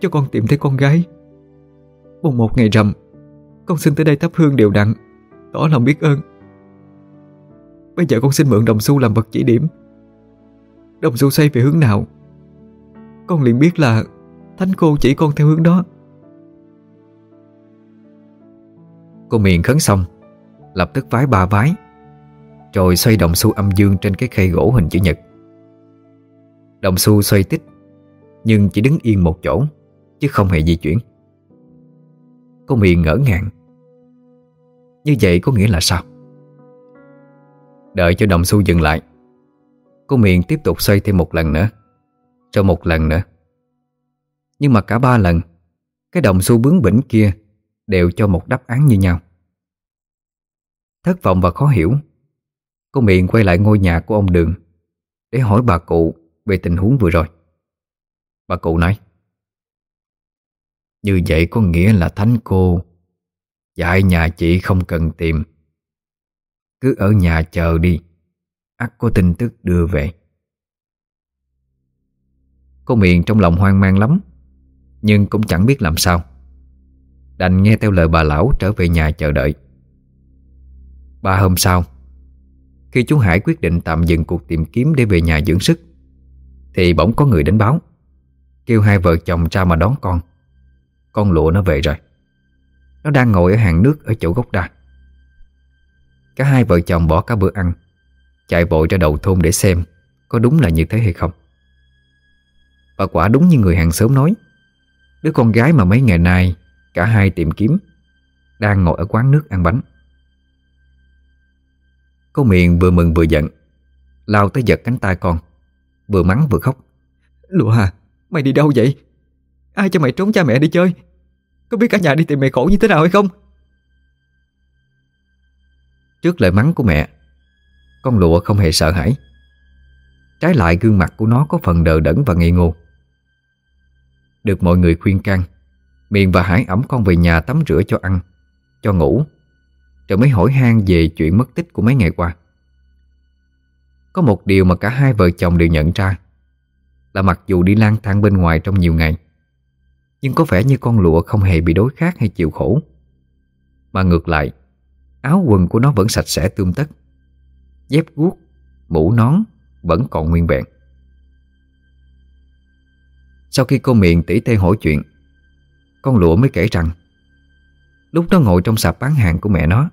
Cho con tìm thấy con gái. Mùng một ngày rằm, Con xin tới đây thắp hương đều đặn, Tỏ lòng biết ơn. Bây giờ con xin mượn đồng xu làm vật chỉ điểm. Đồng xu xoay về hướng nào? Con liền biết là Thánh cô chỉ con theo hướng đó. Cô miền khấn xong, Lập tức vái ba vái, Rồi xoay đồng xu âm dương trên cái khay gỗ hình chữ nhật. Đồng xu xoay tích Nhưng chỉ đứng yên một chỗ, Chứ không hề di chuyển. Cô miền ngỡ ngàng. Như vậy có nghĩa là sao? Đợi cho đồng xu dừng lại, Cô miền tiếp tục xoay thêm một lần nữa. Rồi một lần nữa. Nhưng mà cả ba lần, Cái đồng xu bướng bỉnh kia Đều cho một đáp án như nhau. Thất vọng và khó hiểu, Cô miệng quay lại ngôi nhà của ông Đường Để hỏi bà cụ Về tình huống vừa rồi. Bà cụ nói, Như vậy có nghĩa là thánh cô Dạy nhà chị không cần tìm. Cứ ở nhà chờ đi ắt có tin tức đưa về. Cô miệng trong lòng hoang mang lắm, Nhưng cũng chẳng biết làm sao. Đành nghe theo lời bà lão trở về nhà chờ đợi. Ba hôm sau, Khi chú Hải quyết định tạm dừng cuộc tìm kiếm để về nhà dưỡng sức, Thì bỗng có người đến báo, Kêu hai vợ chồng ra mà đón con. Con lụa nó về rồi. Nó đang ngồi ở hàng nước ở chỗ gốc đa. Cả hai vợ chồng bỏ cả bữa ăn, Chạy vội ra đầu thôn để xem Có đúng là như thế hay không. Và quả đúng như người hàng xóm nói Đứa con gái mà mấy ngày nay Cả hai tìm kiếm Đang ngồi ở quán nước ăn bánh Cô miệng vừa mừng vừa giận Lao tới giật cánh tay con Vừa mắng vừa khóc Lụa hà, mày đi đâu vậy? Ai cho mày trốn cha mẹ đi chơi? Có biết cả nhà đi tìm mày khổ như thế nào hay không? Trước lời mắng của mẹ Con lụa không hề sợ hãi Trái lại gương mặt của nó có phần đờ đẫn và ngây ngô được mọi người khuyên can. Miền và Hải ẩm con về nhà tắm rửa cho ăn Cho ngủ. Rồi mới hỏi han về chuyện mất tích của mấy ngày qua. Có một điều mà cả hai vợ chồng đều nhận ra Là mặc dù đi lang thang bên ngoài trong nhiều ngày Nhưng có vẻ như con lụa không hề bị đối khác hay chịu khổ. Mà ngược lại Áo quần của nó vẫn sạch sẽ tươm tất Dép guốc, mũ nón Vẫn còn nguyên vẹn. Sau khi cô miệng tỉ tê hỏi chuyện, con lụa mới kể rằng, Lúc nó ngồi trong sạp bán hàng của mẹ nó,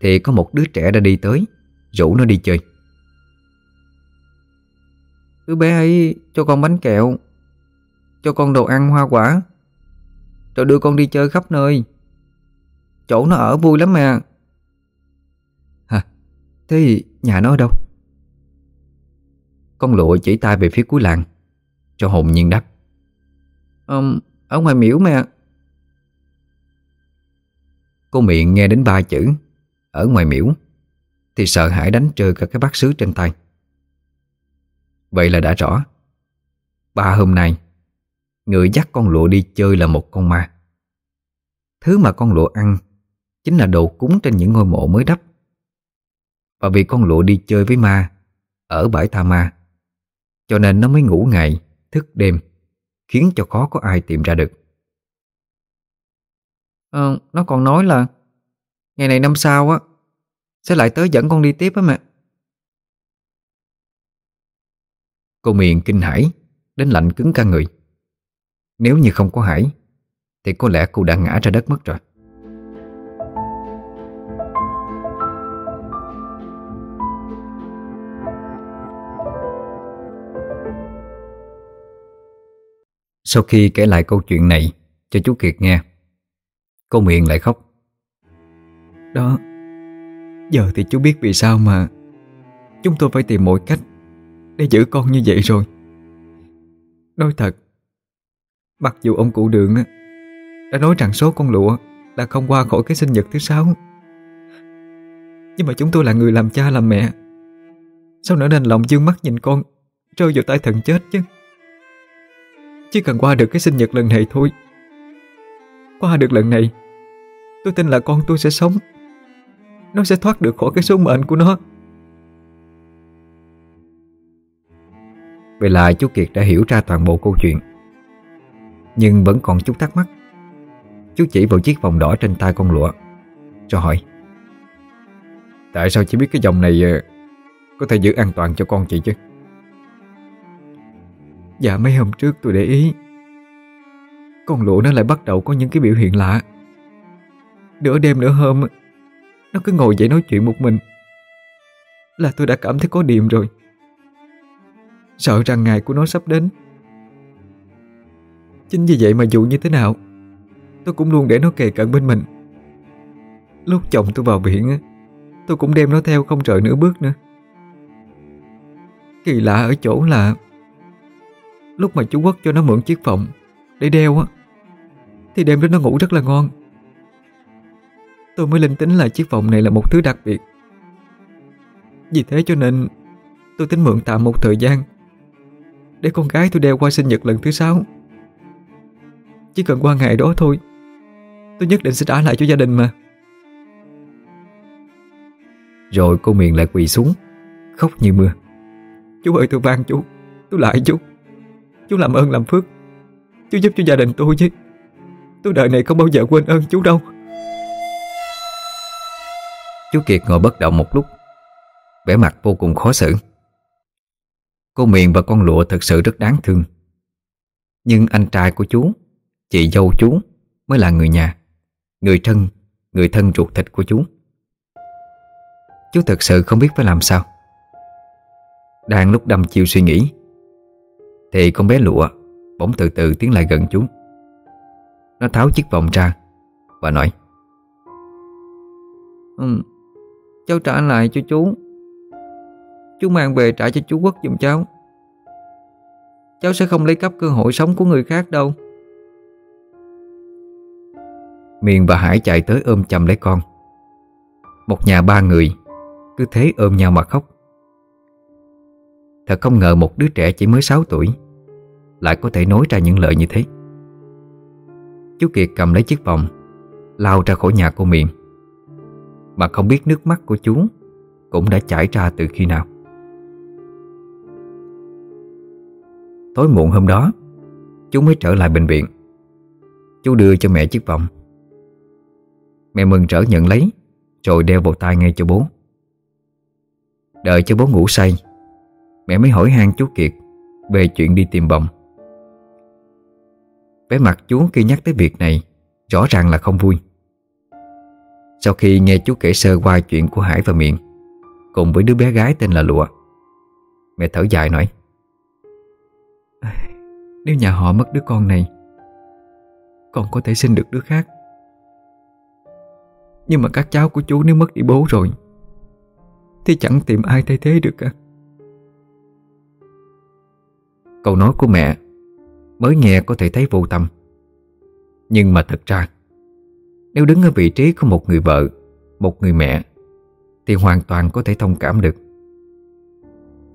Thì có một đứa trẻ đã đi tới, Rủ nó đi chơi Đứa bé ấy cho con bánh kẹo, Cho con đồ ăn hoa quả, Rồi đưa con đi chơi khắp nơi Chỗ nó ở vui lắm mà Hả? Thế nhà nó ở đâu? Con lụa chỉ tay về phía cuối làng cho hồn nhiên đáp. Um, ở ngoài miễu mẹ Cô miệng nghe đến ba chữ Ở ngoài miễu Thì sợ hãi đánh trơ cả cái bát sứ trên tay. Vậy là đã rõ. Ba hôm nay Người dắt con lụa đi chơi là một con ma. Thứ mà con lụa ăn Chính là đồ cúng trên những ngôi mộ mới đắp. Và vì con lụa đi chơi với ma Ở bãi tha ma Cho nên nó mới ngủ ngày Thức đêm Khiến cho khó có ai tìm ra được. Ờ, nó còn nói là Ngày này năm sau á Sẽ lại tới dẫn con đi tiếp á mẹ. Cô miền kinh hãi Đến lạnh cứng cả người. Nếu như không có Hải Thì có lẽ cô đã ngã ra đất mất rồi Sau khi kể lại câu chuyện này cho chú Kiệt nghe, Cô miệng lại khóc. Đó, Giờ thì chú biết vì sao mà Chúng tôi phải tìm mọi cách Để giữ con như vậy rồi. Nói thật, Mặc dù ông cụ đường Đã nói rằng số con lụa Là không qua khỏi cái sinh nhật thứ sáu, Nhưng mà chúng tôi là người làm cha làm mẹ, Sao nỡ nên lòng dương mắt nhìn con Rơi vào tay thần chết chứ? Chỉ cần qua được cái sinh nhật lần này thôi. Qua được lần này, Tôi tin là con tôi sẽ sống. Nó sẽ thoát được khỏi cái số mệnh của nó. Vậy là chú Kiệt đã hiểu ra toàn bộ câu chuyện. Nhưng vẫn còn chút thắc mắc. Chú chỉ vào chiếc vòng đỏ trên tay con lụa, Cho hỏi, Tại sao chỉ biết cái vòng này ờ, Có thể giữ an toàn cho con chị chứ? Dạ mấy hôm trước tôi để ý. Con lũ nó lại bắt đầu có những cái biểu hiện lạ. Nửa đêm nửa hôm, Nó cứ ngồi dậy nói chuyện một mình. Là tôi đã cảm thấy có điềm rồi. Sợ rằng ngày của nó sắp đến. Chính vì vậy mà dù như thế nào, Tôi cũng luôn để nó kề cận bên mình. Lúc chồng tôi vào biển Tôi cũng đem nó theo không rời nửa bước nữa. Kỳ lạ ở chỗ là Lúc mà chú Quốc cho nó mượn chiếc phòng Để đeo á Thì đêm đó nó ngủ rất là ngon. Tôi mới linh tính là chiếc vòng này là một thứ đặc biệt. Vì thế cho nên Tôi tính mượn tạm một thời gian Để con gái tôi đeo qua sinh nhật lần thứ sáu. Chỉ cần qua ngày đó thôi Tôi nhất định sẽ trả lại cho gia đình mà. Rồi cô miền lại quỳ xuống Khóc như mưa. Chú ơi tôi van chú Tôi lại chú Chú làm ơn làm phước. Chú giúp cho gia đình tôi chứ Tôi đời này không bao giờ quên ơn chú đâu. Chú Kiệt ngồi bất động một lúc. Vẻ mặt vô cùng khó xử. Cô Miền và con lụa thật sự rất đáng thương. Nhưng anh trai của chú, Chị dâu chú, Mới là người nhà, Người thân Người thân ruột thịt của chú. Chú thật sự không biết phải làm sao. Đang lúc đâm chiêu suy nghĩ thì con bé lụa Bỗng từ từ tiến lại gần chú Nó tháo chiếc vòng ra Và nói Ừ Cháu trả lại cho chú. Chú mang về trả cho chú Quốc giùm cháu. Cháu sẽ không lấy cắp cơ hội sống của người khác đâu. Miền và Hải chạy tới ôm chầm lấy con. Một nhà ba người Cứ thế ôm nhau mà khóc Thật không ngờ một đứa trẻ chỉ mới 6 tuổi Lại có thể nói ra những lời như thế. Chú Kiệt cầm lấy chiếc vòng, Lao ra khỏi nhà cô miệng. Mà không biết nước mắt của chú Cũng đã chảy ra từ khi nào. Tối muộn hôm đó, Chú mới trở lại bệnh viện. Chú đưa cho mẹ chiếc vòng. Mẹ mừng rỡ nhận lấy, Rồi đeo vào tay ngay cho bố. Đợi cho bố ngủ say Mẹ mới hỏi han chú Kiệt Về chuyện đi tìm bồng. Vẻ mặt chú khi nhắc tới việc này, Rõ ràng là không vui. Sau khi nghe chú kể sơ qua chuyện của Hải và Miệng Cùng với đứa bé gái tên là Lụa, Mẹ thở dài nói, Nếu nhà họ mất đứa con này, Còn có thể sinh được đứa khác. Nhưng mà các cháu của chú nếu mất đi bố rồi, Thì chẳng tìm ai thay thế được cả. Câu nói của mẹ, Mới nghe có thể thấy vô tâm. Nhưng mà thật ra, Nếu đứng ở vị trí của một người vợ, Một người mẹ, Thì hoàn toàn có thể thông cảm được.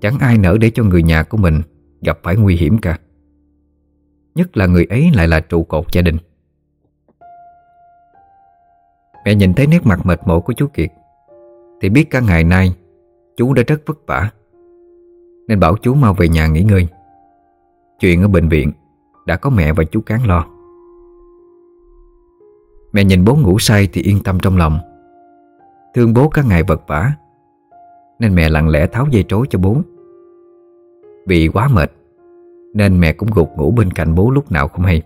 Chẳng ai nỡ để cho người nhà của mình Gặp phải nguy hiểm cả. Nhất là người ấy lại là trụ cột gia đình. Mẹ nhìn thấy nét mặt mệt mỏi của chú Kiệt, Thì biết cả ngày nay Chú đã rất vất vả, Nên bảo chú mau về nhà nghỉ ngơi. Chuyện ở bệnh viện, Đã có mẹ và chú Cán lo. Mẹ nhìn bố ngủ say thì yên tâm trong lòng. Thương bố cả ngày vật vả Nên mẹ lặng lẽ tháo dây trối cho bố. Vì quá mệt, Nên mẹ cũng gục ngủ bên cạnh bố lúc nào không hay.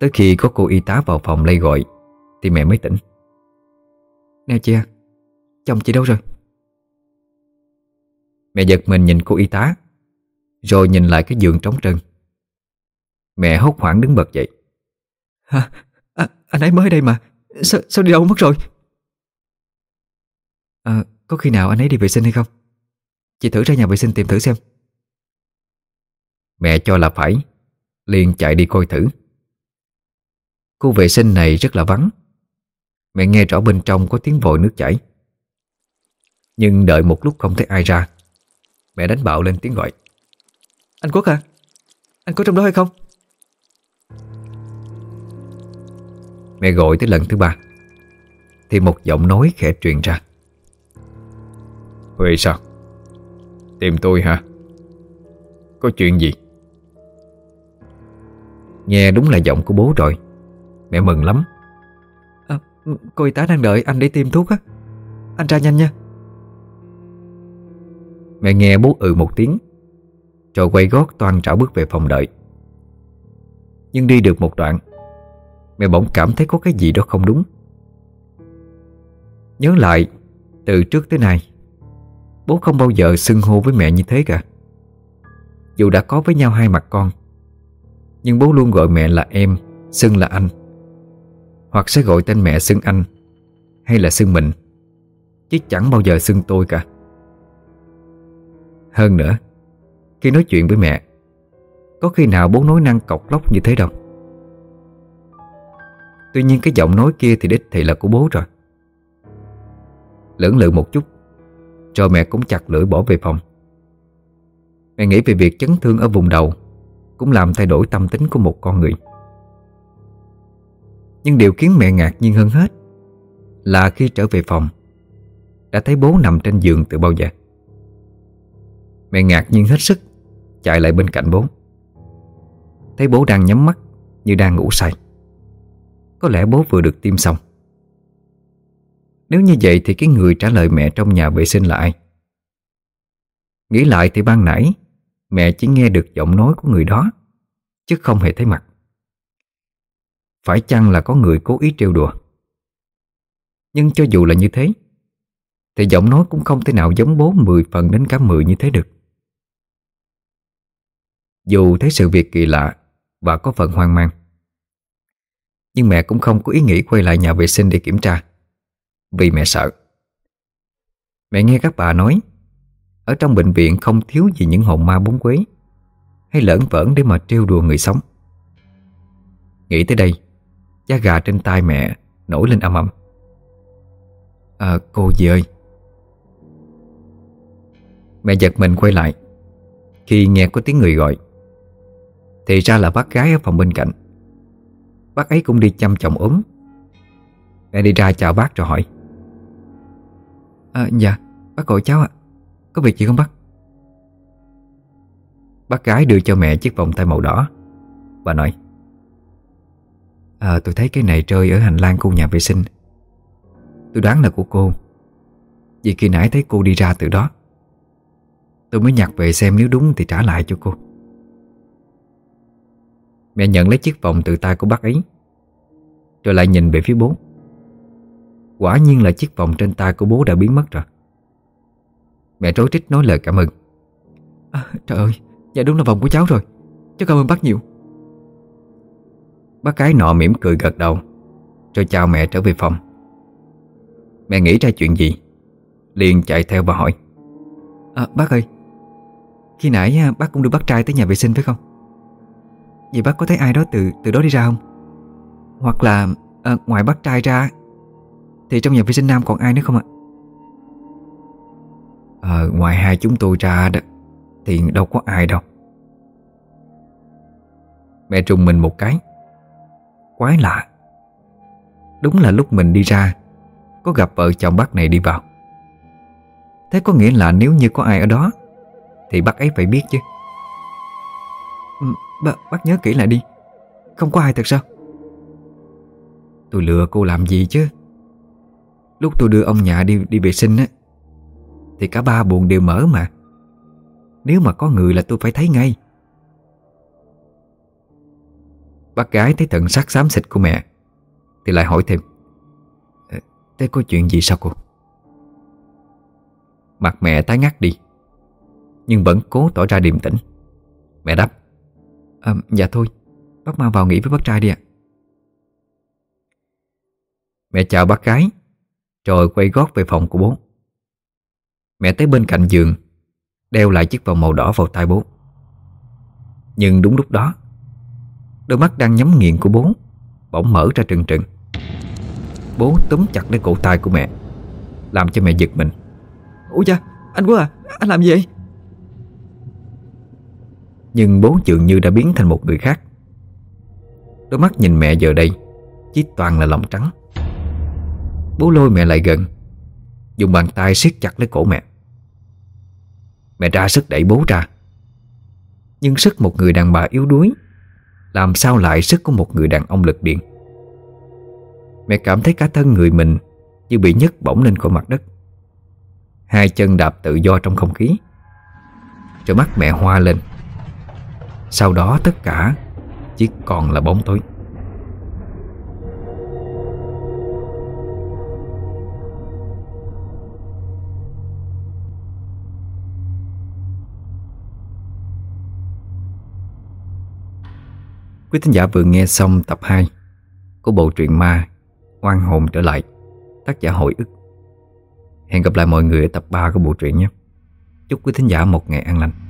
Tới khi có cô y tá vào phòng lay gọi, Thì mẹ mới tỉnh. Nè chị à Chồng chị đâu rồi? Mẹ giật mình nhìn cô y tá rồi nhìn lại cái giường trống trơn. Mẹ hốt hoảng đứng bật dậy. Hả? À, anh ấy mới đây mà. Sao, sao đi đâu mất rồi? À, Có khi nào anh ấy đi vệ sinh hay không? Chị thử ra nhà vệ sinh tìm thử xem. Mẹ cho là phải. Liền chạy đi coi thử. Khu vệ sinh này rất là vắng. Mẹ nghe rõ bên trong có tiếng vội nước chảy. Nhưng đợi một lúc không thấy ai ra Mẹ đánh bạo lên tiếng gọi Anh Quốc à Anh có trong đó hay không? Mẹ gọi tới lần thứ ba Thì một giọng nói khẽ truyền ra. Huệ sao? Tìm tôi hả? Có chuyện gì? Nghe đúng là giọng của bố rồi. Mẹ mừng lắm. À, Cô y tá đang đợi anh để tiêm thuốc á. Anh ra nhanh nha. Mẹ nghe bố ừ một tiếng rồi quay gót toan trảo bước về phòng đợi. Nhưng đi được một đoạn, Mẹ bỗng cảm thấy có cái gì đó không đúng. Nhớ lại, Từ trước tới nay, Bố không bao giờ xưng hô với mẹ như thế cả. Dù đã có với nhau hai mặt con, Nhưng bố luôn gọi mẹ là em, Xưng là anh. Hoặc sẽ gọi tên mẹ xưng anh, Hay là xưng mình, Chứ chẳng bao giờ xưng tôi cả. Hơn nữa khi nói chuyện với mẹ. Có khi nào bố nói năng cọc lóc như thế đâu? Tuy nhiên cái giọng nói kia thì đích thị là của bố rồi. Lưỡng lự một chút Rồi mẹ cũng chặt lưỡi bỏ về phòng. Mẹ nghĩ về việc chấn thương ở vùng đầu Cũng làm thay đổi tâm tính của một con người. Nhưng điều khiến mẹ ngạc nhiên hơn hết Là khi trở về phòng, Đã thấy bố nằm trên giường từ bao giờ. Mẹ ngạc nhiên hết sức. Chạy lại bên cạnh bố. Thấy bố đang nhắm mắt Như đang ngủ say. Có lẽ bố vừa được tiêm xong. Nếu như vậy thì cái người trả lời mẹ trong nhà vệ sinh là ai? Nghĩ lại thì ban nãy, Mẹ chỉ nghe được giọng nói của người đó, Chứ không hề thấy mặt. Phải chăng là có người cố ý trêu đùa? Nhưng cho dù là như thế, Thì giọng nói cũng không thể nào giống bố 10 phần đến cả 10 như thế được. Dù thấy sự việc kỳ lạ Và có phần hoang mang, Nhưng mẹ cũng không có ý nghĩ quay lại nhà vệ sinh để kiểm tra, Vì mẹ sợ. Mẹ nghe các bà nói, Ở trong bệnh viện không thiếu gì những hồn ma bốn quế, Hay lỡn vỡn để mà trêu đùa người sống. Nghĩ tới đây, Da gà trên tay mẹ nổi lên âm ầm. À cô gì ơi. Mẹ giật mình quay lại Khi nghe có tiếng người gọi. Thì ra là bác gái ở phòng bên cạnh. Bác ấy cũng đi chăm chồng ốm. Mẹ đi ra chào bác rồi hỏi. À, Dạ bác gọi cháu ạ. Có việc gì không bác? Bác gái đưa cho mẹ chiếc vòng tay màu đỏ Bà nói. À, Tôi thấy cái này rơi ở hành lang khu nhà vệ sinh. Tôi đoán là của cô. Vì khi nãy thấy cô đi ra từ đó Tôi mới nhặt về xem nếu đúng thì trả lại cho cô. Mẹ nhận lấy chiếc vòng từ tay của bác ấy Rồi lại nhìn về phía bố. Quả nhiên là chiếc vòng trên tay của bố đã biến mất rồi. Mẹ rối rít nói lời cảm ơn. À, Trời ơi Dạ đúng là vòng của cháu rồi. Cháu cảm ơn bác nhiều. Bác gái nọ mỉm cười gật đầu Rồi chào mẹ trở về phòng. Mẹ nghĩ ra chuyện gì liền chạy theo và hỏi. À, Bác ơi Khi nãy bác cũng đưa bác trai tới nhà vệ sinh phải không Vậy bác có thấy ai đó từ từ đó đi ra không? Hoặc là à, Ngoài bác trai ra Thì trong nhà vệ sinh nam còn ai nữa không ạ? À, Ngoài hai chúng tôi ra đó Thì đâu có ai đâu. Mẹ trùng mình một cái. Quái lạ. Đúng là lúc mình đi ra Có gặp vợ chồng bác này đi vào. Thế có nghĩa là nếu như có ai ở đó Thì bác ấy phải biết chứ. B Bác nhớ kỹ lại đi. Không có ai thật sao? Tôi lừa cô làm gì chứ? Lúc tôi đưa ông nhà đi đi vệ sinh á, Thì cả ba buồn đều mở mà. Nếu mà có người là tôi phải thấy ngay. Bác gái thấy tận sắc xám xịt của mẹ, Thì lại hỏi thêm. Thế có chuyện gì sao cô? Mặt mẹ tái ngắt đi, Nhưng vẫn cố tỏ ra điềm tĩnh. Mẹ đáp à, Dạ thôi. Bác mau vào nghỉ với bác trai đi ạ. Mẹ chào bác gái. Rồi quay gót về phòng của bố. Mẹ tới bên cạnh giường Đeo lại chiếc vòng màu đỏ vào tay bố. Nhưng đúng lúc đó Đôi mắt đang nhắm nghiền của bố Bỗng mở ra trừng trừng. Bố túm chặt lấy cổ tay của mẹ Làm cho mẹ giật mình. Ủa cha, anh quá à, anh làm gì vậy? Nhưng bố dường như đã biến thành một người khác. Đôi mắt nhìn mẹ giờ đây, Chỉ toàn là lòng trắng. Bố lôi mẹ lại gần, Dùng bàn tay siết chặt lấy cổ mẹ. Mẹ ra sức đẩy bố ra. Nhưng sức một người đàn bà yếu đuối, Làm sao lại sức của một người đàn ông lực điện Mẹ cảm thấy cả thân người mình Như bị nhấc bổng lên khỏi mặt đất. Hai chân đạp tự do trong không khí. Rồi mắt mẹ hoa lên. Sau đó tất cả Chỉ còn là bóng tối. Quý thính giả vừa nghe xong tập 2 Của bộ truyện ma Oan hồn trở lại, Tác giả hồi ức. Hẹn gặp lại mọi người ở tập 3 của bộ truyện nhé. Chúc quý thính giả một ngày an lành.